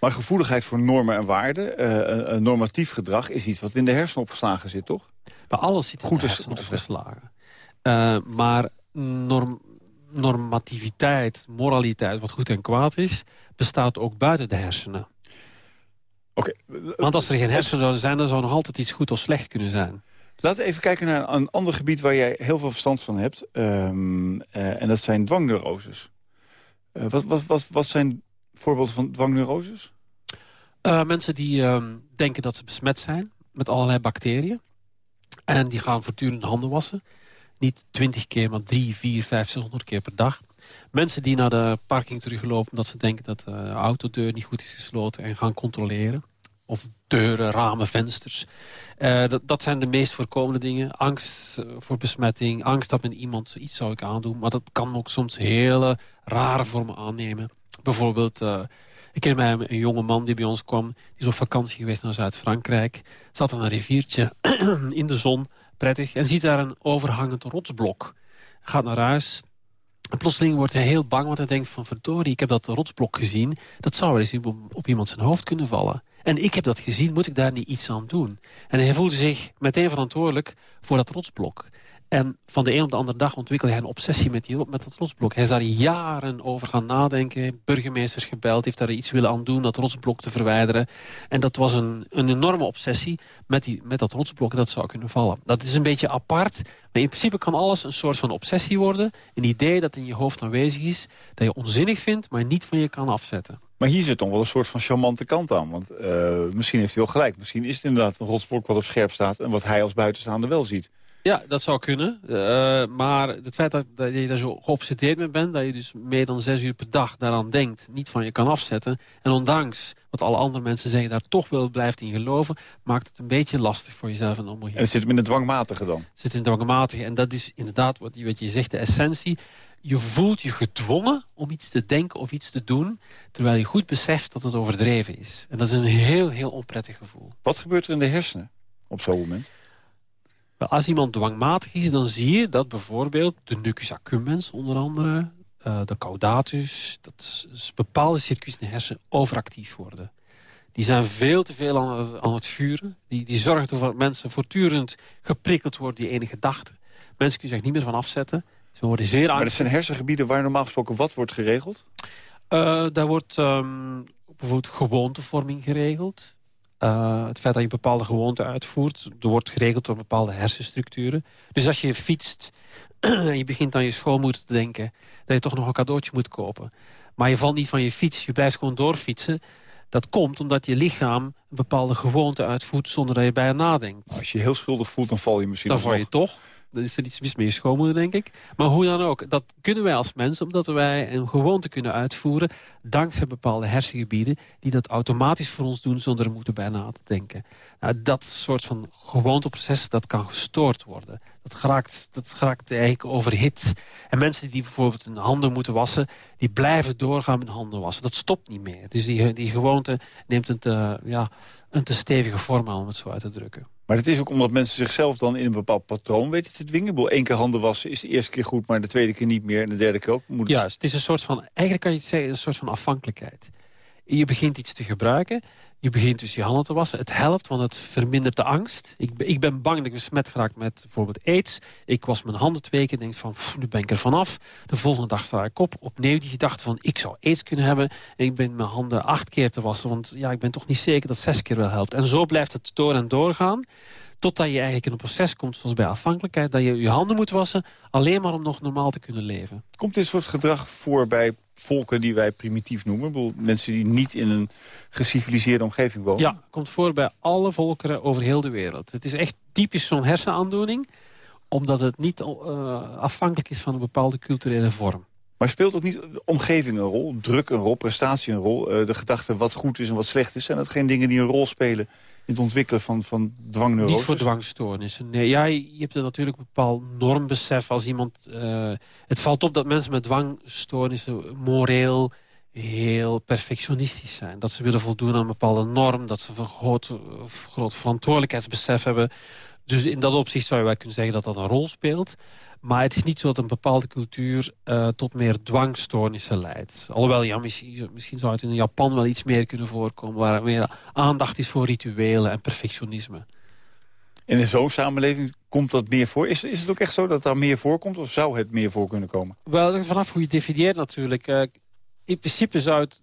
Maar gevoeligheid voor normen en waarden, uh, uh, normatief gedrag... is iets wat in de hersenen opgeslagen zit, toch? Maar alles zit in goed de hersenen opgeslagen. Uh, maar norm, normativiteit, moraliteit, wat goed en kwaad is... bestaat ook buiten de hersenen. Oké. Want als er geen hersenen zouden zijn... dan zou nog altijd iets goed of slecht kunnen zijn. Laten we even kijken naar een ander gebied waar jij heel veel verstand van hebt. Um, en dat zijn dwangneuroses. wat, wat, wat, wat zijn voorbeelden van dwangneuroses? Uh, mensen die uh, denken dat ze besmet zijn met allerlei bacteriën. En die gaan voortdurend handen wassen. Niet 20 keer, maar 3, 4, 5, 600 keer per dag. Mensen die naar de parking teruglopen omdat ze denken dat de autodeur niet goed is gesloten en gaan controleren. Of deuren, ramen, vensters. Uh, dat, dat, zijn de meest voorkomende dingen. Angst voor besmetting, angst dat men iemand iets zou ik aandoen. Maar dat kan ook soms hele rare vormen aannemen. Bijvoorbeeld, ik ken mij een jonge man die bij ons kwam. Die is op vakantie geweest naar Zuid-Frankrijk. Zat aan een riviertje *clears throat* in de zon, prettig. En ziet daar een overhangend rotsblok. Gaat naar huis. En plotseling wordt hij heel bang, want hij denkt van... verdorie, ik heb dat rotsblok gezien. Dat zou wel eens op, iemand zijn hoofd kunnen vallen. En ik heb dat gezien, moet ik daar niet iets aan doen? En hij voelde zich meteen verantwoordelijk voor dat rotsblok. En van de een op de andere dag ontwikkelde hij een obsessie met, die, met dat rotsblok. Hij is daar jaren over gaan nadenken. Burgemeesters gebeld, heeft daar iets willen aan doen... dat rotsblok te verwijderen. En dat was een, een enorme obsessie met, die, met dat rotsblok dat zou kunnen vallen. Dat is een beetje apart. Maar in principe kan alles een soort van obsessie worden. Een idee dat in je hoofd aanwezig is. Dat je onzinnig vindt, maar niet van je kan afzetten. Maar hier zit toch wel een soort van charmante kant aan. Want uh, misschien heeft hij wel gelijk. Misschien is het inderdaad een rotsblok wat op scherp staat... en wat hij als buitenstaander wel ziet. Ja, dat zou kunnen. Uh, maar het feit dat, dat, je daar zo geobsedeerd mee bent... dat je dus meer dan zes uur per dag daaraan denkt... niet van je kan afzetten... en ondanks wat alle andere mensen zeggen... daar toch wel blijft in geloven... maakt het een beetje lastig voor jezelf en omgeving. En het zit hem in de dwangmatige dan? Het zit in dwangmatige. En dat is inderdaad wat, wat je zegt, de essentie. Je voelt je gedwongen om iets te denken of iets te doen... terwijl je goed beseft dat het overdreven is. En dat is een heel, heel onprettig gevoel. Wat gebeurt er in de hersenen op zo'n moment? Als iemand dwangmatig is, dan zie je dat bijvoorbeeld de nucus accumbens onder andere, uh, de caudatus, dat is bepaalde circuits in de hersenen overactief worden. Die zijn veel te veel aan het, aan het vuren. Die, die zorgen ervoor dat mensen voortdurend geprikkeld worden, die ene gedachte. Mensen kunnen zich niet meer van afzetten. Ze worden zeer Maar dat zijn hersengebieden waar normaal gesproken wat wordt geregeld? Uh, daar wordt um, bijvoorbeeld gewoontevorming geregeld. Uh, het feit dat je bepaalde gewoonten uitvoert... er wordt geregeld door bepaalde hersenstructuren. Dus als je fietst *clears throat* en je begint aan je schoonmoeder te denken... dat je toch nog een cadeautje moet kopen. Maar je valt niet van je fiets, je blijft gewoon doorfietsen. Dat komt omdat je lichaam een bepaalde gewoonte uitvoert... zonder dat je bij nadenkt. Als je heel schuldig voelt, dan val je misschien Dan val je toch. Dan is er iets mis met je schoonmoeder, denk ik. Maar hoe dan ook, dat kunnen wij als mens... omdat wij een gewoonte kunnen uitvoeren... dankzij bepaalde hersengebieden... die dat automatisch voor ons doen zonder er moeten bij na te denken. Nou, dat soort van gewoonteproces, dat kan gestoord worden. Dat geraakt, dat geraakt eigenlijk overhit. En mensen die bijvoorbeeld hun handen moeten wassen... die blijven doorgaan met handen wassen. Dat stopt niet meer. Dus die, die gewoonte neemt een te, ja, een te stevige vorm aan, om het zo uit te drukken. Maar het is ook omdat mensen zichzelf dan in een bepaald patroon weten te dwingen. Eén keer handen wassen is de eerste keer goed, maar de tweede keer niet meer. En de derde keer ook. Moet Juist, het is een soort van, eigenlijk kan je het zeggen, een soort van afhankelijkheid. Je begint iets te gebruiken. Je begint dus je handen te wassen. Het helpt, want het vermindert de angst. Ik, ik ben bang dat ik besmet geraakt met bijvoorbeeld aids. Ik was mijn handen twee keer denk van, nu ben ik er vanaf. De volgende dag sta ik op. Opnieuw die gedachte van, ik zou aids kunnen hebben. En ik ben mijn handen acht keer te wassen. Want ja, ik ben toch niet zeker dat zes keer wel helpt. En zo blijft het door en doorgaan. Totdat je eigenlijk in een proces komt, zoals bij afhankelijkheid... dat je je handen moet wassen, alleen maar om nog normaal te kunnen leven. Komt dit soort gedrag voor bij volken die wij primitief noemen? Bedoel, mensen die niet in een geciviliseerde omgeving wonen? Ja, komt voor bij alle volkeren over heel de wereld. Het is echt typisch zo'n hersenaandoening... omdat het niet uh, afhankelijk is van een bepaalde culturele vorm. Maar speelt ook niet de omgeving een rol? Druk een rol, prestatie een rol? Uh, de gedachte wat goed is en wat slecht is? Zijn dat geen dingen die een rol spelen in het ontwikkelen van, van dwangneuroses? Niet voor dwangstoornissen. Nee, ja, je hebt er natuurlijk een bepaald normbesef als iemand... Uh, het valt op dat mensen met dwangstoornissen moreel heel perfectionistisch zijn. Dat ze willen voldoen aan een bepaalde norm. Dat ze een groot, groot verantwoordelijkheidsbesef hebben. Dus in dat opzicht zou je wel kunnen zeggen dat dat een rol speelt. Maar het is niet zo dat een bepaalde cultuur uh, tot meer dwangstoornissen leidt. Alhoewel, ja, misschien, misschien, zou het in Japan wel iets meer kunnen voorkomen... waar meer aandacht is voor rituelen en perfectionisme. En in zo'n samenleving komt dat meer voor? Is, is het ook echt zo dat daar meer voorkomt? Of zou het meer voor kunnen komen? Wel, vanaf hoe je definieert natuurlijk. Uh, in principe zou het...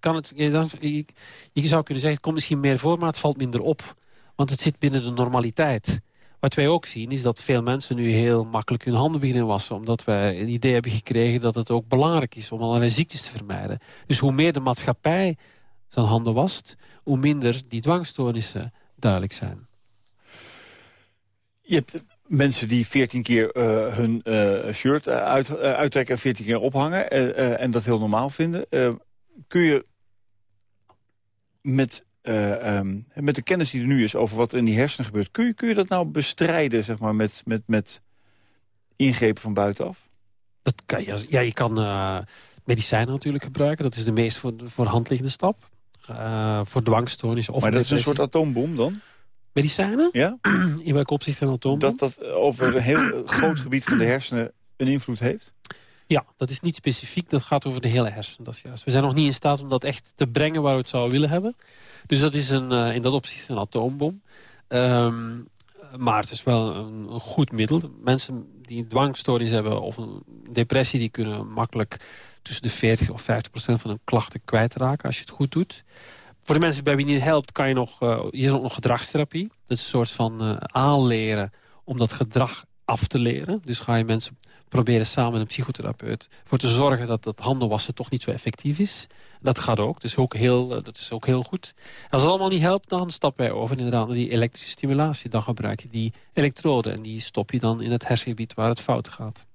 Kan het je, je zou kunnen zeggen, het komt misschien meer voor... maar het valt minder op. Want het zit binnen de normaliteit. Wat wij ook zien is dat veel mensen nu heel makkelijk hun handen beginnen wassen. Omdat wij een idee hebben gekregen dat het ook belangrijk is om allerlei ziektes te vermijden. Dus hoe meer de maatschappij zijn handen wast, hoe minder die dwangstoornissen duidelijk zijn. Je hebt mensen die 14 keer uh, hun uh, shirt uit, uh, uittrekken en 14 keer ophangen. en dat heel normaal vinden. kun je met uh, um, met de kennis die er nu is over wat er in die hersenen gebeurt... kun je, kun je dat nou bestrijden zeg maar, met, met, met ingrepen van buitenaf? Dat kan je, ja, je kan uh, medicijnen natuurlijk gebruiken. Dat is de meest voor, voor hand liggende stap. Uh, voor dwangstoornissen. Of maar dat is een soort atoombom dan? Medicijnen? Ja. *clears throat* In welke opzicht een atoombom? Dat dat over een heel *clears throat* groot gebied van de hersenen een invloed heeft? Ja, dat is niet specifiek. Dat gaat over de hele hersenen. Dat is juist. We zijn nog niet in staat om dat echt te brengen waar we het zouden willen hebben. Dus dat is een, uh, in dat opzicht een atoombom. Um, maar het is wel een, een, goed middel. Mensen die een dwangstoornis hebben of een depressie... die kunnen makkelijk tussen de 40 of 50 procent van hun klachten kwijtraken... als je het goed doet. Voor de mensen bij wie het niet helpt, kan je nog... Uh, je is ook nog gedragstherapie. Dat is een soort van uh, aanleren om dat gedrag af te leren. Dus ga je mensen proberen samen met een psychotherapeut... voor te zorgen dat dat handenwassen toch niet zo effectief is. Dat gaat ook. Is ook heel, eh, dat is ook heel goed. Als het allemaal niet helpt, dan stappen wij over inderdaad naar die elektrische stimulatie. Dan gebruik je die elektroden en die stop je dan in het hersengebied waar het fout gaat.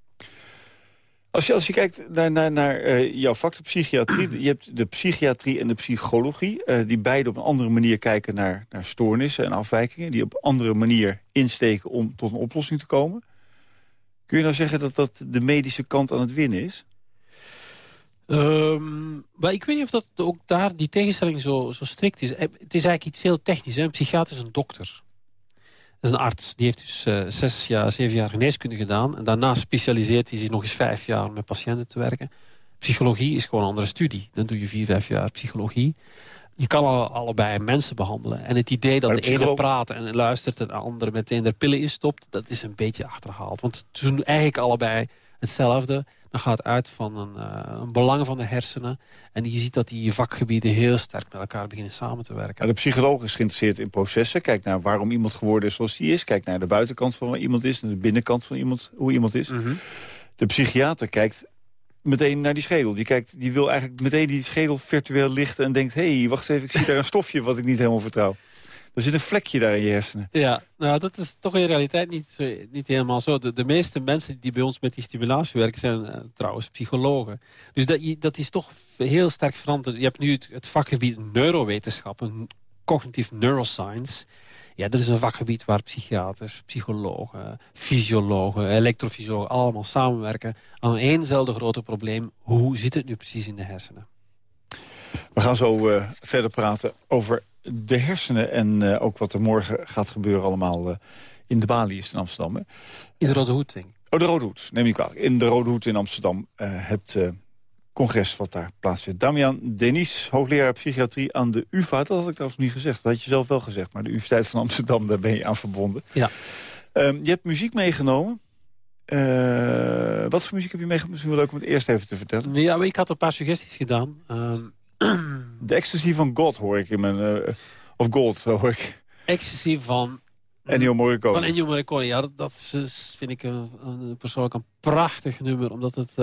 Als je, als je kijkt naar, naar, naar uh, jouw de psychiatrie... *clears throat* je hebt de psychiatrie en de psychologie... Uh, die beide op een andere manier kijken naar, naar stoornissen en afwijkingen... die op een andere manier insteken om tot een oplossing te komen. Kun je nou zeggen dat dat de medische kant aan het winnen is? Um, maar ik weet niet of dat ook daar die tegenstelling zo, zo strikt is. Eh, het is eigenlijk iets heel technisch. Hè? Een psychiater is een dokter. Dat is een arts. Die heeft dus uh, zes jaar, zeven jaar geneeskunde gedaan. En daarna specialiseert hij zich nog eens vijf jaar met patiënten te werken. Psychologie is gewoon een andere studie. Dan doe je vier, vijf jaar psychologie. Je kan al, allebei mensen behandelen. En het idee dat de, ene praat en luistert... en de andere meteen er pillen in stopt... dat is een beetje achterhaald. Want ze doen eigenlijk allebei hetzelfde. Dan gaat uit van een, uh, een, belang van de hersenen. En je ziet dat die vakgebieden heel sterk met elkaar beginnen samen te werken. de psycholoog is geïnteresseerd in processen. Kijk naar waarom iemand geworden is zoals hij is. Kijk naar de buitenkant van waar iemand is. En de binnenkant van iemand, hoe iemand is. Mhm. De psychiater kijkt meteen naar die schedel. Die, kijkt, die wil eigenlijk meteen die schedel virtueel lichten... en denkt, hé, hey, wacht even, ik zie daar een stofje wat ik niet helemaal vertrouw. Er zit een vlekje daar in je hersenen. Ja, nou dat is toch in realiteit niet, niet helemaal zo. De, de meeste mensen die bij ons met die stimulatie werken zijn uh, trouwens psychologen. Dus dat, dat is toch heel sterk veranderd. Je hebt nu het, het vakgebied neurowetenschappen, cognitieve neuroscience. Ja, dat is een vakgebied waar psychiaters, psychologen, fysiologen, elektrofysiologen allemaal samenwerken aan eenzelfde grote probleem. Hoe zit het nu precies in de hersenen? We gaan zo uh, verder praten over de hersenen en uh, ook wat er morgen gaat gebeuren allemaal uh, in de Bali's in Amsterdam. Hè? In de Rode Hoed, denk ik. Oh, de Rode Hoed, neem ik kwalijk. In de Rode Hoed in Amsterdam, het congres wat daar plaatsvindt. Damian Denis, hoogleraar psychiatrie aan de UvA. Dat had ik trouwens niet gezegd. Dat had je zelf wel gezegd. Maar de Universiteit van Amsterdam, daar ben je aan verbonden. Ja. Um, je hebt muziek meegenomen. Uh, wat voor muziek heb je meegenomen? Misschien wel leuk om het eerst even te vertellen. Ja, ik had een paar suggesties gedaan. Um... *clears throat* De ecstasy van God hoor ik in mijn... Uh, of Gold *laughs* hoor ik. Ecstasy van... Ennio Morricone. Van Ennio Morricone, ja. Dat, dat is, vind ik een, een, persoonlijk een prachtig nummer. Omdat het...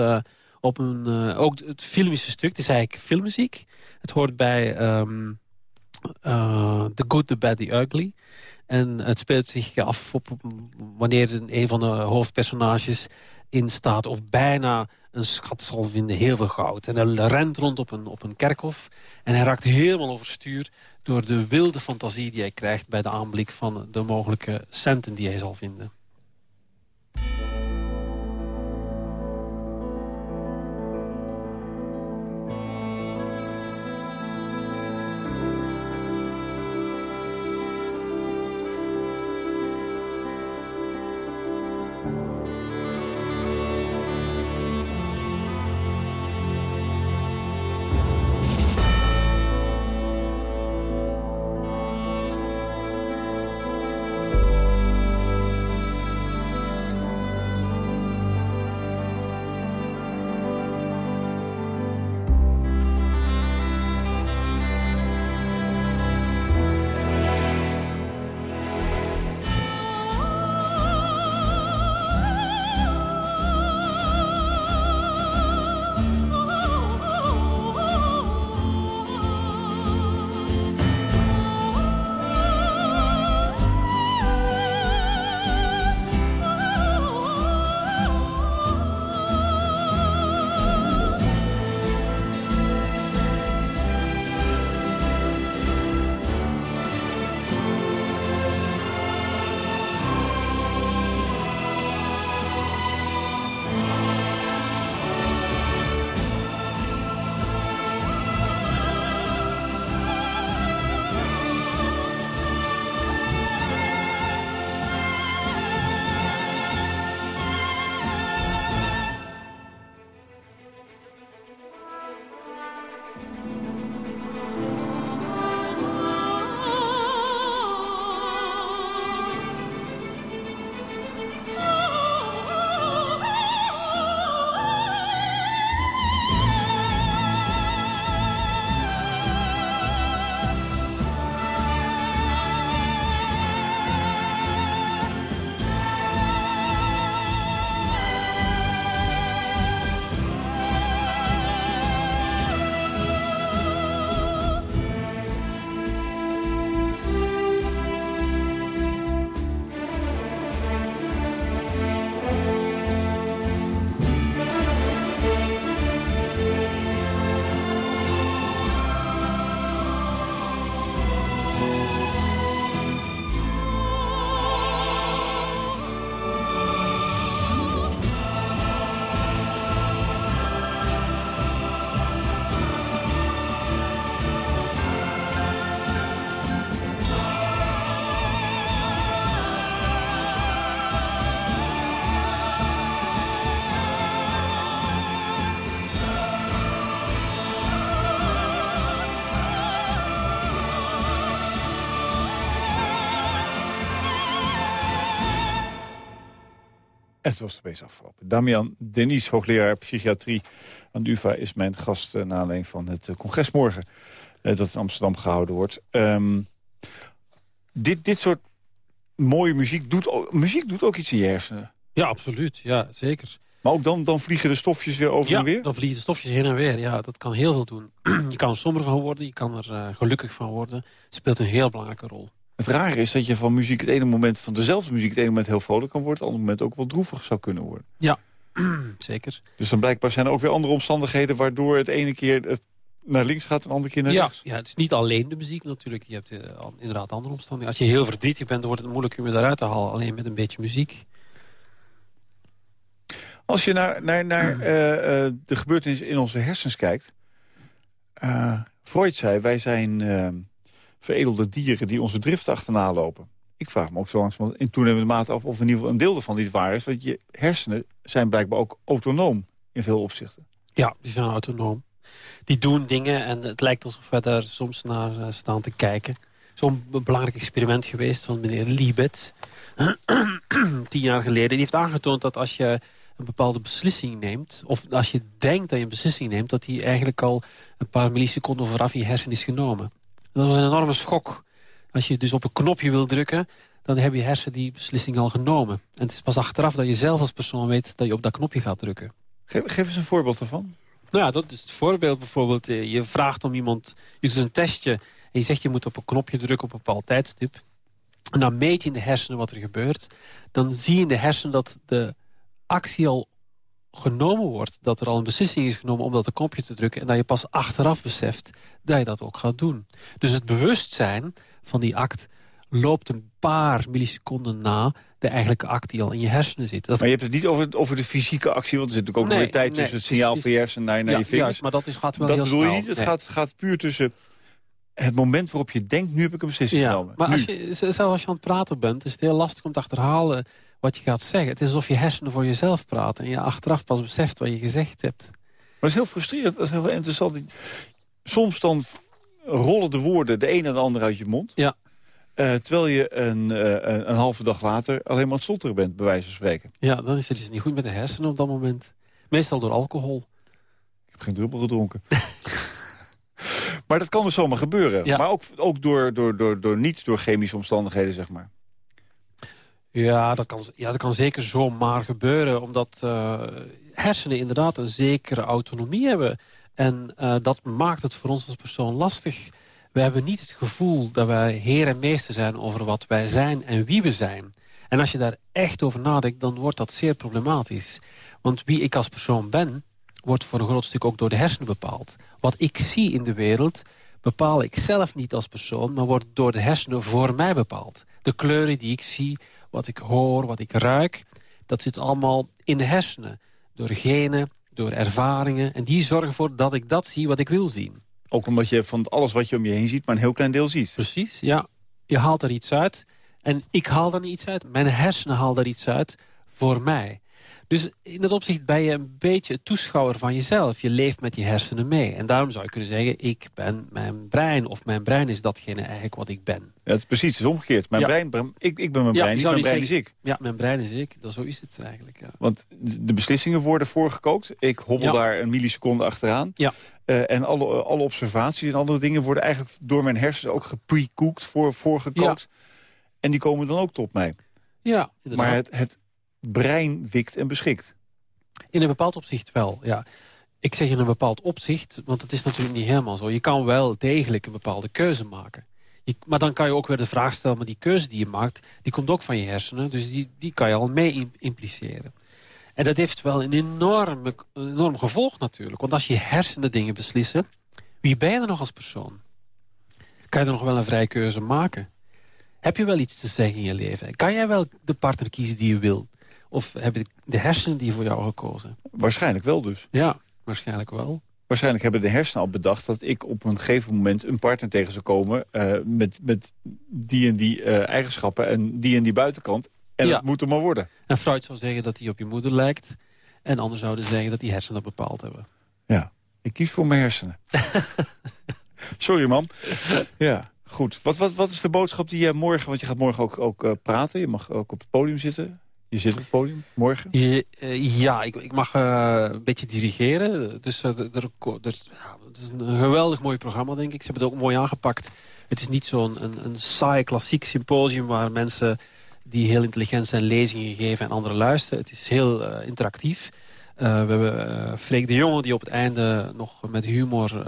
Op een, uh, ook het filmische stuk. Het is eigenlijk filmmuziek. Het hoort bij um, uh, The Good, The Bad, The Ugly. En het speelt zich af op, wanneer een van de hoofdpersonages in staat... of bijna een schat zal vinden, heel veel goud. En hij rent rond op een, op een kerkhof en hij raakt helemaal overstuur... door de wilde fantasie die hij krijgt bij de aanblik van de mogelijke centen die hij zal vinden. Het was opeens afgelopen. Damian Denis, hoogleraar psychiatrie aan de UvA... is mijn gast uh, na aanleiding van het uh, congres morgen... Uh, dat in Amsterdam gehouden wordt. Um, dit, dit soort mooie muziek doet, ook, muziek doet ook iets in je hersenen. Ja, absoluut. Ja, zeker. Maar ook dan, dan vliegen de stofjes weer over ja, en weer? dan vliegen de stofjes heen en weer. Ja, dat kan heel veel doen. *clears throat* je kan er somber van worden, je kan er gelukkig van worden. Het speelt een heel belangrijke rol. Het rare is dat je van muziek het ene moment, van dezelfde muziek het ene moment heel vrolijk kan worden, het andere moment ook wel droevig zou kunnen worden. Ja, *clears throat* zeker. Dus dan blijkbaar zijn er ook weer andere omstandigheden waardoor het ene keer het naar links gaat en de andere keer naar ja, rechts. Ja, het is niet alleen de muziek natuurlijk. Je hebt uh, inderdaad andere omstandigheden. Als je heel verdrietig bent, dan wordt het moeilijk om je daaruit te halen. Alleen met een beetje muziek. Als je naar, naar, naar uh, *clears throat* uh, de gebeurtenissen in onze hersens kijkt. Freud zei, wij zijn veredelde dieren die onze drift achterna lopen. Ik vraag me ook zo langzamerhand in toenemende mate af... of in ieder geval een deel ervan niet waar is. Want je hersenen zijn blijkbaar ook autonoom in veel opzichten. Ja, die zijn autonoom. Die doen dingen en het lijkt alsof we daar soms naar uh, staan te kijken. Zo'n belangrijk experiment geweest van meneer Liebet. *clears throat* Tien jaar geleden. Die heeft aangetoond dat als je een bepaalde beslissing neemt... of als je denkt dat je een beslissing neemt... dat die eigenlijk al een paar milliseconden vooraf in je hersen is genomen. Dat was een enorme schok. Als je dus op een knopje wil drukken, dan heb je hersen die beslissing al genomen. En het is pas achteraf dat je zelf als persoon weet dat je op dat knopje gaat drukken. Geef, geef eens een voorbeeld ervan. Nou ja, dat is het voorbeeld bijvoorbeeld. Je vraagt om iemand, je doet een testje En je zegt je moet op een knopje drukken op een bepaald tijdstip. En dan meet je in de hersenen wat er gebeurt. Dan zie je in de hersenen dat de actie al genomen wordt... dat er al een beslissing is genomen om dat een knopje te drukken... en dat je pas achteraf beseft dat je dat ook gaat doen. Dus het bewustzijn van die act loopt een paar milliseconden na de eigenlijke act die al in je hersenen zit. Dat... Maar je hebt het niet over, over de fysieke actie, want er zit natuurlijk ook nee, nog weer tijd tussen het signaal van je hersenen naar, naar ja, je vingers. Juist, maar dat is, gaat wel dat heel bedoel snel. je niet? Het gaat, gaat puur tussen het moment waarop je denkt, nu heb ik een beslissing ja, genomen. Maar nu. als je, zelfs als je aan het praten bent, is het heel lastig om te achterhalen wat je gaat zeggen. Het is alsof je hersenen voor jezelf praten en je achteraf pas beseft wat je gezegd hebt. Maar is heel frustrerend, dat is heel interessant. Soms dan rollen de woorden de een en de ander uit je mond. Ja. Uh, terwijl je een, uh, een, een, halve dag later alleen maar aan het stotteren bent, bij wijze van spreken. Ja, dan is het dus niet goed met de hersenen op dat moment. Meestal door alcohol. Ik heb geen druppel gedronken. *laughs* maar dat kan dus zomaar gebeuren. Ja. Maar ook, ook door, door, door, door niet door chemische omstandigheden, zeg maar. Ja, dat kan, ja, dat kan zeker zomaar gebeuren. Omdat uh, hersenen inderdaad een zekere autonomie hebben. En uh, dat maakt het voor ons als persoon lastig. We hebben niet het gevoel dat wij heer en meester zijn over wat wij zijn en wie we zijn. En als je daar echt over nadenkt, dan wordt dat zeer problematisch. Want wie ik als persoon ben, wordt voor een groot stuk ook door de hersenen bepaald. Wat ik zie in de wereld, bepaal ik zelf niet als persoon... maar wordt door de hersenen voor mij bepaald. De kleuren die ik zie, wat ik hoor, wat ik ruik... dat zit allemaal in de hersenen. Door genen, door ervaringen. En die zorgen ervoor dat ik dat zie wat ik wil zien. Ook omdat je van alles wat je om je heen ziet, maar een heel klein deel ziet. Precies, ja. Je haalt er iets uit. En ik haal er iets uit. Mijn hersenen halen er iets uit voor mij. Dus in dat opzicht ben je een beetje toeschouwer van jezelf. Je leeft met die hersenen mee. En daarom zou je kunnen zeggen, ik ben mijn brein. Of mijn brein is datgene eigenlijk wat ik ben. Ja, het is precies het is omgekeerd. Mijn Ja. brein, ik, ik ben mijn Ja, brein, je niet mijn brein is ik. Ja, mijn brein is ik. Dat, zo is het eigenlijk. Ja. Want de beslissingen worden voorgekookt. Ik hobbel daar een milliseconde achteraan. Ja. Eh, en alle, alle observaties en andere dingen worden eigenlijk door mijn hersens ook geprecooked, voor, voorgekookt. En die komen dan ook tot mij. Ja, inderdaad. Maar het, het brein wikt en beschikt. In een bepaald opzicht wel, ja. Ik zeg in een bepaald opzicht, want het is natuurlijk niet helemaal zo. Je kan wel degelijk een bepaalde keuze maken. Maar dan kan je ook weer de vraag stellen... maar die keuze die je maakt, die komt ook van je hersenen. Dus die, die kan je al mee im- impliceren. En dat heeft wel een enorme, enorm gevolg natuurlijk. Want als je hersenen dingen beslissen... wie ben je dan nog als persoon? Kan je er nog wel een vrije keuze maken? Heb je wel iets te zeggen in je leven? Kan jij wel de partner kiezen die je wil? Of hebben de hersenen die voor jou gekozen? Waarschijnlijk wel dus. Ja, waarschijnlijk wel. Waarschijnlijk hebben de hersenen al bedacht dat ik op een gegeven moment een partner tegen zou komen... eh, met, met die en die eh, eigenschappen en die en die buitenkant. En Ja. dat moet er maar worden. En Freud zou zeggen dat hij op je moeder lijkt. En anderen zouden zeggen dat die hersenen dat bepaald hebben. Ja, ik kies voor mijn hersenen. *laughs* Sorry, man. Ja, goed. Wat, wat, wat is de boodschap die jij morgen... want je gaat morgen ook, ook eh, praten, je mag ook op het podium zitten. Je zit op het podium, morgen. Eh, ja, ik, ik mag eh, een beetje dirigeren. Dus reco- er ja, het is een geweldig mooi programma, denk ik. Ze hebben het ook mooi aangepakt. Het is niet zo'n een, een saai klassiek symposium... waar mensen die heel intelligent zijn lezingen geven en anderen luisteren. Het is heel interactief. We hebben Freek de Jonge die op het einde nog met humor...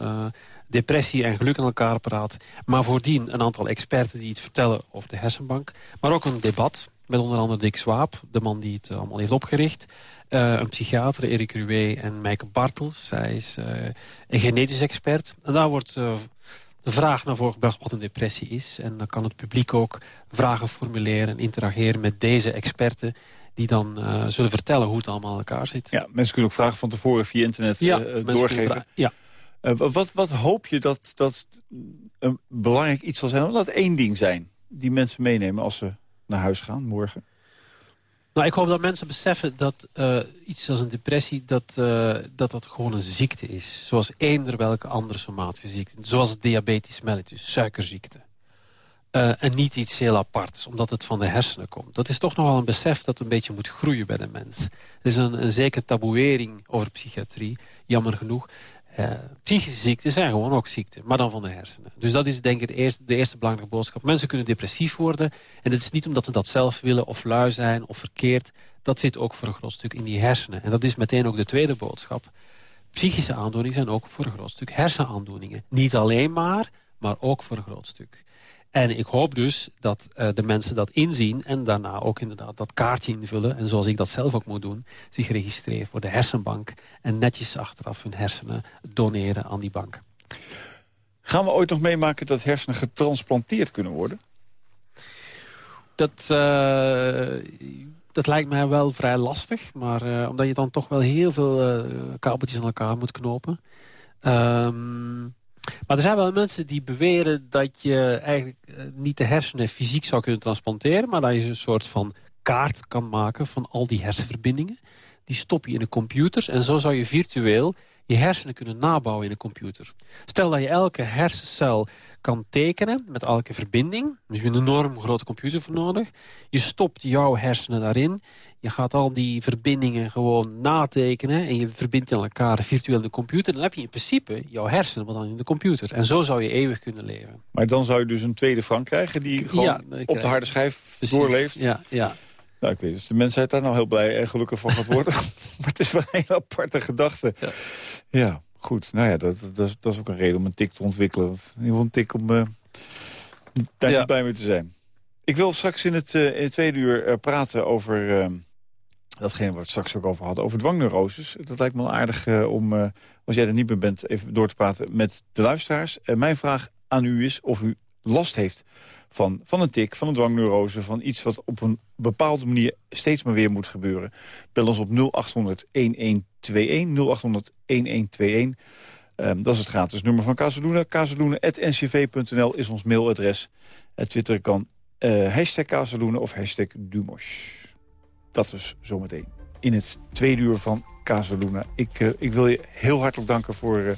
depressie en geluk aan elkaar praat. Maar voordien een aantal experten die iets vertellen over de hersenbank. Maar ook een debat met onder andere Dick Swaap, de man die het allemaal heeft opgericht. Eh, een psychiater, Erik Ruwe en Meike Bartels. Zij is eh, een genetisch expert. En daar wordt eh, de vraag naar voren gebracht wat een depressie is. En dan kan het publiek ook vragen formuleren en interageren met deze experten... die dan eh, zullen vertellen hoe het allemaal aan elkaar zit. Ja, mensen kunnen ook vragen van tevoren via internet Ja, eh, doorgeven. Ja. Eh, wat, wat hoop je dat, dat een belangrijk iets zal zijn? Laat één ding zijn die mensen meenemen als ze naar huis gaan morgen. Nou, ik hoop dat mensen beseffen dat eh, iets als een depressie... Dat, eh, dat dat gewoon een ziekte is. Zoals eender welke andere somatische ziekte. Zoals diabetes mellitus, suikerziekte. Eh, en niet iets heel aparts, omdat het van de hersenen komt. Dat is toch nogal een besef dat een beetje moet groeien bij de mens. Er is een, een zekere taboering over psychiatrie, jammer genoeg. Psychische ziekten zijn gewoon ook ziekten, maar dan van de hersenen. Dus dat is denk ik de eerste, de eerste belangrijke boodschap. Mensen kunnen depressief worden. En dat is niet omdat ze dat zelf willen of lui zijn of verkeerd. Dat zit ook voor een groot stuk in die hersenen. En dat is meteen ook de tweede boodschap. Psychische aandoeningen zijn ook voor een groot stuk hersenaandoeningen. Niet alleen maar, maar ook voor een groot stuk. En ik hoop dus dat uh, de mensen dat inzien... en daarna ook inderdaad dat kaartje invullen... en zoals ik dat zelf ook moet doen... zich registreren voor de hersenbank... en netjes achteraf hun hersenen doneren aan die bank. Gaan we ooit nog meemaken dat hersenen getransplanteerd kunnen worden? Dat, uh, dat lijkt mij wel vrij lastig. Maar uh, omdat je dan toch wel heel veel kabeltjes aan elkaar moet knopen. Um, maar er zijn wel mensen die beweren dat je eigenlijk niet de hersenen fysiek zou kunnen transplanteren. Maar dat je een soort van kaart kan maken van al die hersenverbindingen. Die stop je in de computers en zo zou je virtueel je hersenen kunnen nabouwen in een computer. Stel dat je elke hersencel kan tekenen met elke verbinding. Dus je hebt een enorm grote computer voor nodig. Je stopt jouw hersenen daarin. Je gaat al die verbindingen gewoon natekenen... en je verbindt in elkaar virtueel de computer. Dan heb je in principe jouw hersenen wat dan in de computer. En zo zou je eeuwig kunnen leven. Maar dan zou je dus een tweede Frank krijgen... die gewoon op de harde schijf doorleeft. Ja, ja. Nou, ik weet dus de mensheid daar nou heel blij en gelukkig van gaat worden. *laughs* maar het is wel een hele aparte gedachte. Ja. ja, goed. Nou ja, dat, dat, is, dat is ook een reden om een tik te ontwikkelen. In ieder geval een tik om uh, daar niet bij me te zijn. Ik wil straks in het, uh, in het tweede uur uh, praten over... Uh, datgene waar we het straks ook over hadden, over dwangneuroses. Dat lijkt me wel aardig om, als jij er niet meer bent... even door te praten met de luisteraars. mijn vraag aan u is of u last heeft van, van een tik, van een dwangneurose... van iets wat op een bepaalde manier steeds maar weer moet gebeuren. Bel ons op 0800-1121, 0800-1121. Um, dat is het gratis nummer van Kazeluna. Kazeluna.ncv.nl is ons mailadres. Het Twitter kan uh, hashtag of hashtag Dumosh. Dat is zometeen in het tweede uur van Kazeluna. Ik, uh, ik wil je heel hartelijk danken voor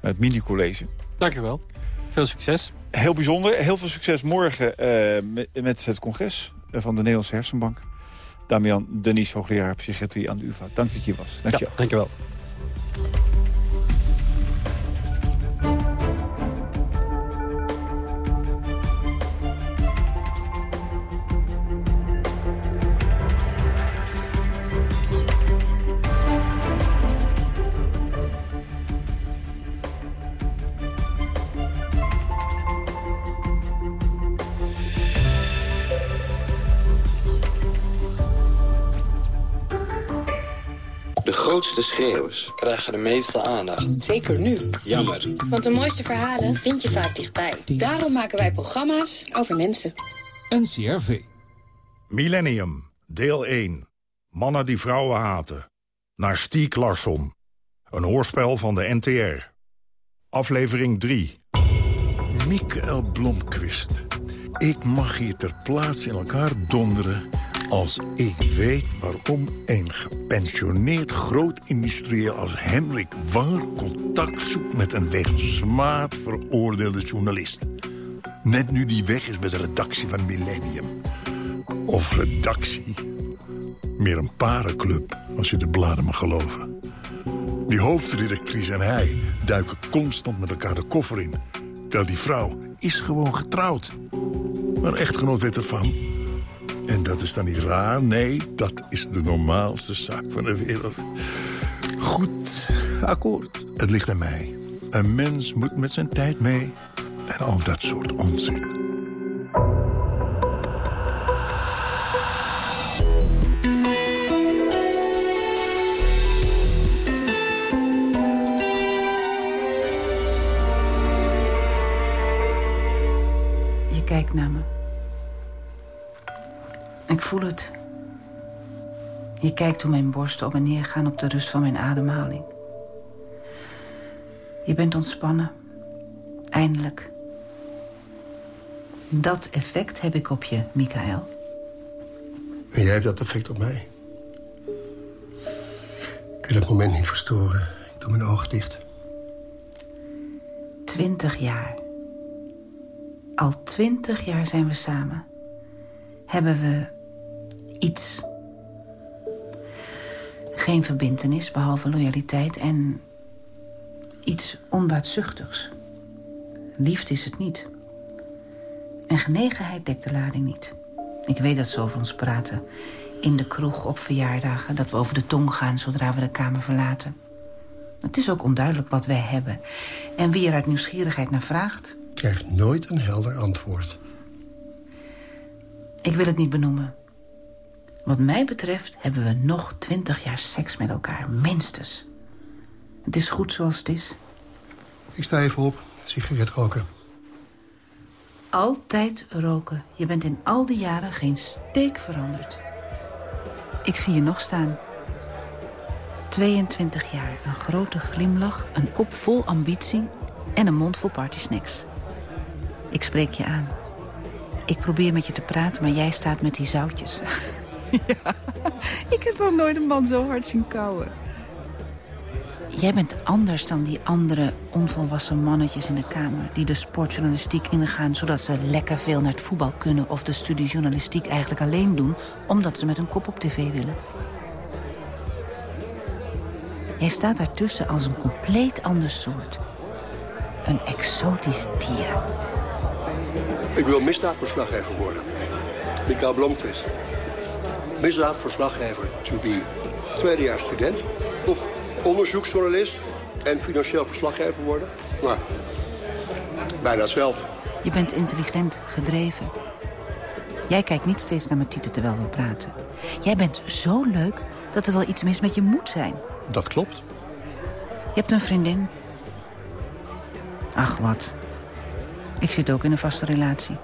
het mini-college. Dank je wel. Veel succes. Heel bijzonder. Heel veel succes morgen uh, met, het congres van de Nederlandse Hersenbank. Damian Denis, hoogleraar psychiatrie aan de UvA. Dank dat je hier was. Dank je ja, Dank je wel. Grootste schreeuwers krijgen de meeste aandacht. Zeker nu. Jammer. Want de mooiste verhalen vind je vaak dichtbij. Daarom maken wij programma's over mensen. NCRV. Millennium, deel 1. Mannen die vrouwen haten. Naar Stiek Larsson. Een hoorspel van de NTR. Aflevering 3. Mikael Blomquist. Ik mag hier ter plaatse in elkaar donderen als ik weet waarom een gepensioneerd groot industrieel als Henrik Wanger contact zoekt met een wegens smaad veroordeelde journalist. Net nu die weg is bij de redactie van Millennium. Of redactie. Meer een parenclub, als je de bladen mag geloven. Die hoofdredactrice en hij duiken constant met elkaar de koffer in. Terwijl die vrouw is gewoon getrouwd. Maar echtgenoot weet ervan en dat is dan niet raar. Nee, dat is de normaalste zaak van de wereld. Goed, akkoord. Het ligt aan mij. Een mens moet met zijn tijd mee. En al dat soort onzin. Je kijkt naar me. Ik voel het. Je kijkt hoe mijn borsten op en neer gaan op de rust van mijn ademhaling. Je bent ontspannen. Eindelijk. Dat effect heb ik op je, Michael. En jij hebt dat effect op mij. Ik wil het moment niet verstoren. Ik doe mijn ogen dicht. Twintig jaar. Al twintig jaar zijn we samen. Hebben we iets. Geen verbintenis, behalve loyaliteit en iets onbaatzuchtigs. Liefde is het niet. En genegenheid dekt de lading niet. Ik weet dat ze over ons praten. In de kroeg, op verjaardagen. Dat we over de tong gaan zodra we de kamer verlaten. Het is ook onduidelijk wat wij hebben. En wie er uit nieuwsgierigheid naar vraagt, krijgt nooit een helder antwoord. Ik wil het niet benoemen. Wat mij betreft hebben we nog twintig jaar seks met elkaar, minstens. Het is goed zoals het is. Ik sta even op. Sigaret roken. Altijd roken. Je bent in al die jaren geen steek veranderd. Ik zie je nog staan. 22 jaar, een grote glimlach, een kop vol ambitie... en een mond vol partysnacks. Ik spreek je aan. Ik probeer met je te praten, maar jij staat met die zoutjes. *laughs* *laughs* ja, ik heb nog nooit een man zo hard zien kauwen. Jij bent anders dan die andere onvolwassen mannetjes in de Kamer... die de sportjournalistiek ingaan zodat ze lekker veel naar het voetbal kunnen... of de studie journalistiek eigenlijk alleen doen... omdat ze met een kop op tv willen. Jij staat daartussen als een compleet ander soort. Een exotisch dier. Ik wil misdaadverslaggever worden. Mikael Blomqvist. Misdaadverslaggever to be. Tweedejaars student. Of onderzoeksjournalist en financieel verslaggever worden. Nou, bijna hetzelfde. Je bent intelligent, gedreven. Jij kijkt niet steeds naar mijn titel terwijl we praten. Jij bent zo leuk dat er wel iets mis met je moet zijn. Dat klopt. Je hebt een vriendin. Ach, wat. Ik zit ook in een vaste relatie.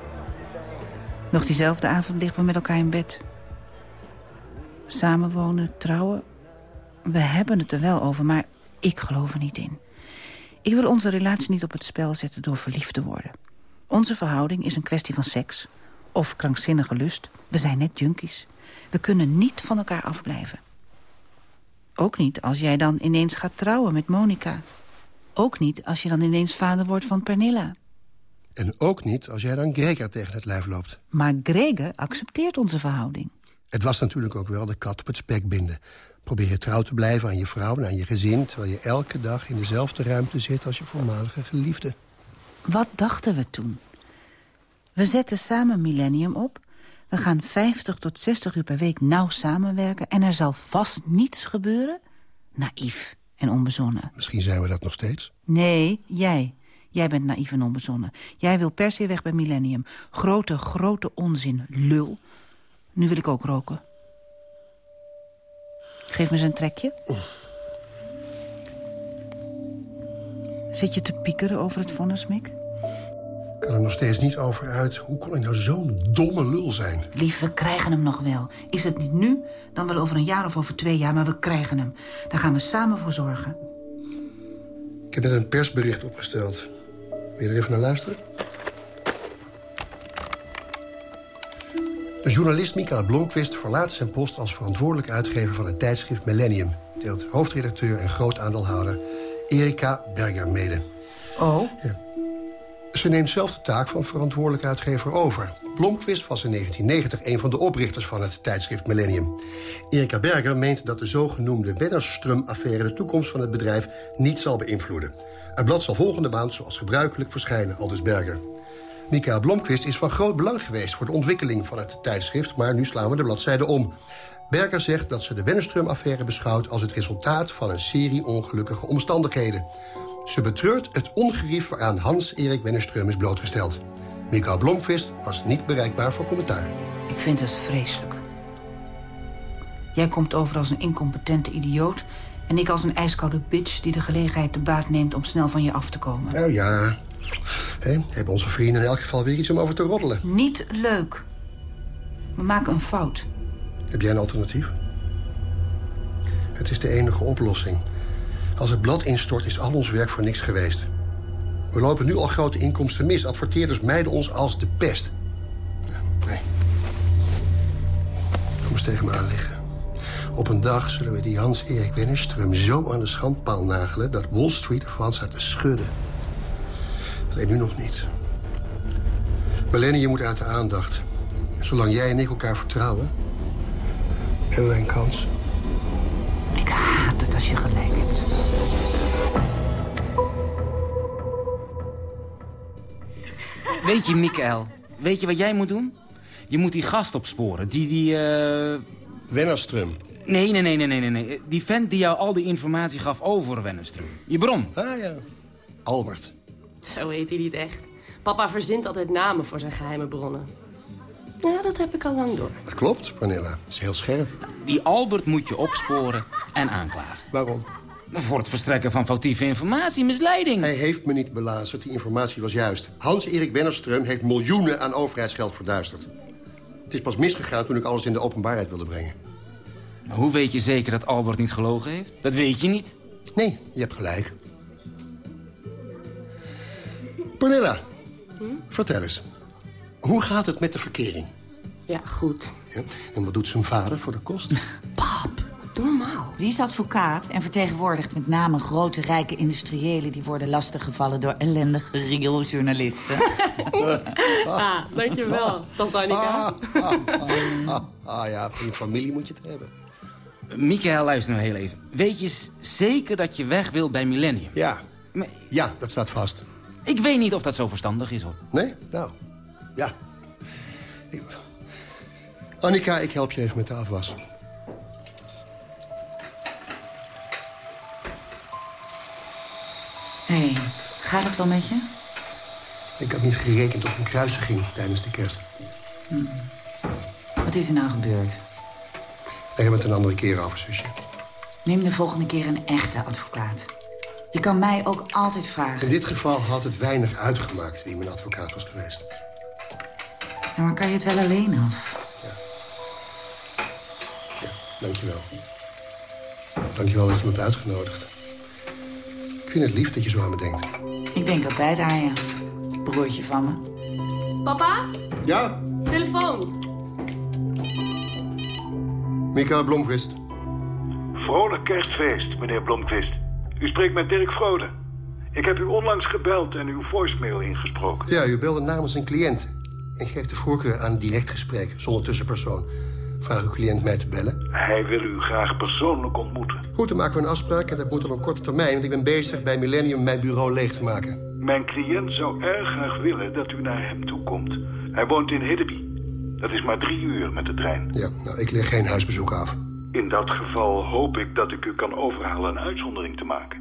Nog diezelfde avond liggen we met elkaar in bed. Samenwonen, trouwen. We hebben het er wel over, maar ik geloof er niet in. Ik wil onze relatie niet op het spel zetten door verliefd te worden. Onze verhouding is een kwestie van seks. Of krankzinnige lust. We zijn net junkies. We kunnen niet van elkaar afblijven. Ook niet als jij dan ineens gaat trouwen met Monica. Ook niet als je dan ineens vader wordt van Pernilla. En ook niet als jij dan Gregor tegen het lijf loopt. Maar Gregor accepteert onze verhouding. Het was natuurlijk ook wel de kat op het spek binden. Probeer je trouw te blijven aan je vrouw en aan je gezin... terwijl je elke dag in dezelfde ruimte zit als je voormalige geliefde. Wat dachten we toen? We zetten samen Millennium op. We gaan 50 tot 60 uur per week nauw samenwerken... en er zal vast niets gebeuren? Naïef en onbezonnen. Misschien zijn we dat nog steeds. Nee, jij. Jij bent naïef en onbezonnen. Jij wil per se weg bij Millennium. Grote, grote onzin. Lul. Nu wil ik ook roken. Geef me eens een trekje. Zit je te piekeren over het vonnis, Mick? Ik kan er nog steeds niet over uit. Hoe kon ik nou zo'n domme lul zijn? Lief, we krijgen hem nog wel. Is het niet nu, dan wel over een jaar of over twee jaar, maar we krijgen hem. Daar gaan we samen voor zorgen. Ik heb net een persbericht opgesteld. Wil je er even naar luisteren? Journalist Mikael Blomqvist verlaat zijn post als verantwoordelijk uitgever van het tijdschrift Millennium. Deelt hoofdredacteur en groot aandeelhouder Erika Berger mede. Oh? Ja. Ze neemt zelf de taak van verantwoordelijk uitgever over. Blomqvist was in 1990 een van de oprichters van het tijdschrift Millennium. Erika Berger meent dat de zogenoemde Wennerström-affaire... de toekomst van het bedrijf niet zal beïnvloeden. Het blad zal volgende maand zoals gebruikelijk verschijnen, aldus Berger. Mikael Blomqvist is van groot belang geweest voor de ontwikkeling van het tijdschrift... maar nu slaan we de bladzijde om. Berger zegt dat ze de Wennerström-affaire beschouwt... als het resultaat van een serie ongelukkige omstandigheden. Ze betreurt het ongerief waaraan Hans-Erik Wennerström is blootgesteld. Mikael Blomqvist was niet bereikbaar voor commentaar. Ik vind het vreselijk. Jij komt over als een incompetente idioot... en ik als een ijskoude bitch die de gelegenheid te baat neemt... om snel van je af te komen. Nou ja, He, hebben onze vrienden in elk geval weer iets om over te roddelen. Niet leuk. We maken een fout. Heb jij een alternatief? Het is de enige oplossing. Als het blad instort, is al ons werk voor niks geweest. We lopen nu al grote inkomsten mis. Adverteerders mijden ons als de pest. Nee. Kom eens tegen me aan liggen. Op een dag zullen we die Hans-Erik Wennerström zo aan de schandpaal nagelen... dat Wall Street ervan staat te schudden. Alleen nu nog niet. Melanie, je moet uit de aandacht. En zolang jij en ik elkaar vertrouwen... hebben wij een kans. Ik haat het als je gelijk hebt. Weet je, Mikael, weet je wat jij moet doen? Je moet die gast opsporen, die... die uh... Wennerström. Nee, nee, nee, nee, nee, nee. Die vent die jou al die informatie gaf over Wennerström. Je bron. Ah ja, Albert. Zo heet hij niet echt. Papa verzint altijd namen voor zijn geheime bronnen. Ja, dat heb ik al lang door. Dat klopt, Pernilla. Dat is heel scherp. Die Albert moet je opsporen en aanklagen. Waarom? Voor het verstrekken van foutieve informatie, misleiding. Hij heeft me niet belazerd, die informatie was juist. Hans-Erik Wennerström heeft miljoenen aan overheidsgeld verduisterd. Het is pas misgegaan toen ik alles in de openbaarheid wilde brengen. Maar hoe weet je zeker dat Albert niet gelogen heeft? Dat weet je niet. Nee, je hebt gelijk. Pernilla, vertel eens. Hoe gaat het met de verkering? Ja, goed. Ja? En wat doet zijn vader voor de kost? *laughs* Doe normaal. Die is advocaat en vertegenwoordigt met name grote rijke industriëlen... die worden lastiggevallen door ellendige riooljournalisten. *laughs* ah, dankjewel, tante Annika. Ah, ah, ja, van je familie moet je het hebben. Michael, luister nou heel even. Weet je zeker dat je weg wilt bij Millennium? Ja. Ja, dat staat vast. Ik weet niet of dat zo verstandig is, hoor. Nee? Nou, ja. Ik- Annika, ik help je even met de afwas. Hé, hey, gaat het wel met je? Ik had niet gerekend op een kruisiging tijdens de kerst. Hm. Wat is er nou gebeurd? Daar hebben we het een andere keer over, zusje. Neem de volgende keer een echte advocaat. Je kan mij ook altijd vragen. In dit geval had het weinig uitgemaakt wie mijn advocaat was geweest. Ja, maar kan je het wel alleen af? Dankjewel. Dankjewel dat je me hebt uitgenodigd. Ik vind het lief dat je zo aan me denkt. Ik denk altijd aan je. Broertje van me. Papa? Ja? Telefoon. Mika Blomqvist. Vrolijk kerstfeest, meneer Blomqvist. U spreekt met Dirk Vrode. Ik heb u onlangs gebeld en uw voicemail ingesproken. Ja, u belde namens een cliënt. Ik geef de voorkeur aan een direct gesprek, zonder tussenpersoon. Vraag uw cliënt mij te bellen. Hij wil u graag persoonlijk ontmoeten. Goed, dan maken we een afspraak en dat moet dan op korte termijn... want ik ben bezig bij Millennium mijn bureau leeg te maken. Mijn cliënt zou erg graag willen dat u naar hem toe komt. Hij woont in Hiddeby. Dat is maar drie uur met de trein. Ja, nou, ik leg geen huisbezoek af. In dat geval hoop ik dat ik u kan overhalen een uitzondering te maken.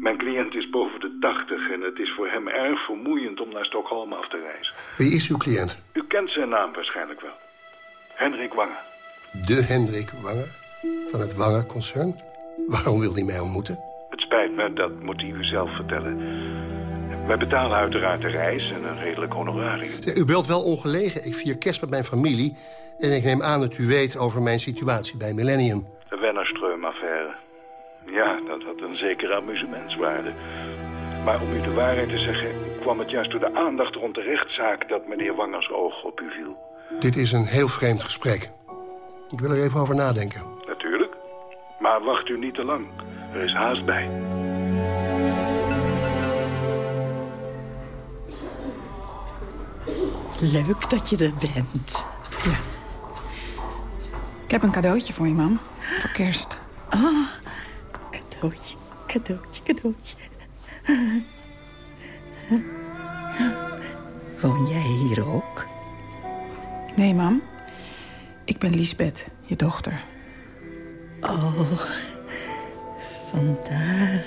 Mijn cliënt is boven de 80 en het is voor hem erg vermoeiend om naar Stockholm af te reizen. Wie is uw cliënt? U kent zijn naam waarschijnlijk wel. Hendrik Wanger. De Hendrik Wanger? Van het Wanger-concern? Waarom wil hij mij ontmoeten? Het spijt me, dat moet hij u zelf vertellen. Wij betalen uiteraard de reis en een redelijk honorarium. U belt wel ongelegen. Ik vier kerst met mijn familie... en ik neem aan dat u weet over mijn situatie bij Millennium. De Wennerstreum-affaire. Ja, dat had een zekere amusementswaarde. Maar om u de waarheid te zeggen... kwam het juist door de aandacht rond de rechtszaak... dat meneer Wangers oog op u viel. Dit is een heel vreemd gesprek. Ik wil er even over nadenken. Natuurlijk. Maar wacht u niet te lang. Er is haast bij. Leuk dat je er bent. Ik heb een cadeautje voor je, mam. Voor kerst. Ah, cadeautje, cadeautje, cadeautje. Woon jij hier ook? Nee, mam. Ik ben Liesbeth, je dochter. Oh, vandaar.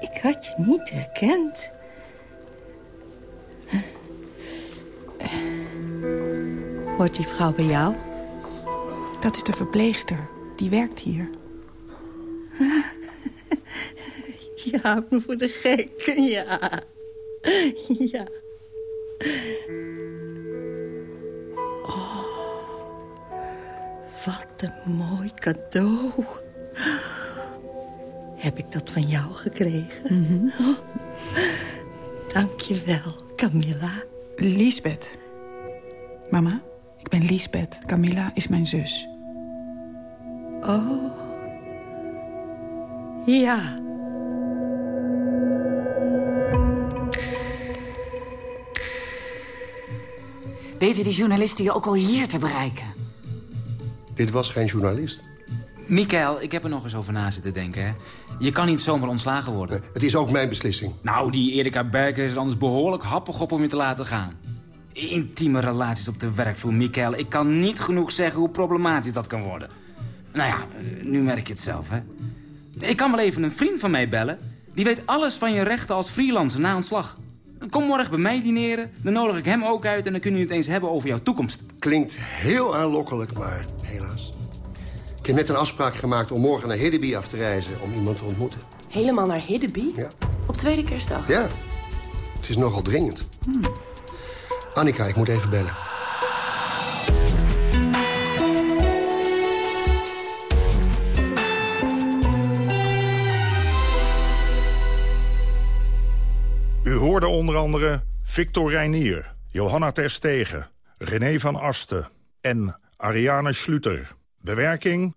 Ik had je niet herkend. Hoort die vrouw bij jou? Dat is de verpleegster. Die werkt hier. Je houdt me voor de gek, ja. Ja. Oh, wat een mooi cadeau. Heb ik dat van jou gekregen? Oh, Dank je wel, Camilla. Liesbeth. Mama, ik ben Liesbeth. Camilla is mijn zus. Oh. Ja. Weten die journalisten je ook al hier te bereiken? Dit was geen journalist. Mikael, ik heb er nog eens over na zitten denken. Hè. Je kan niet zomaar ontslagen worden. Het is ook mijn beslissing. Nou, die Erika Berker is anders behoorlijk happig op om je te laten gaan. Intieme relaties op de werkvloer, Mikael. Ik kan niet genoeg zeggen hoe problematisch dat kan worden. Nou ja, nu merk je het zelf, hè. Ik kan wel even een vriend van mij bellen. Die weet alles van je rechten als freelancer na ontslag. Kom morgen bij mij dineren, dan nodig ik hem ook uit... en dan kunnen we het eens hebben over jouw toekomst. Klinkt heel aanlokkelijk, maar helaas. Ik heb net een afspraak gemaakt om morgen naar Hiddeby af te reizen... om iemand te ontmoeten. Helemaal naar Hiddeby? Ja. Op tweede kerstdag? Ja, het is nogal dringend. Annika, ik moet even bellen. U hoorde onder andere Victor Reinier, Johanna Terstegen, René van Asten en Ariane Schluter. Bewerking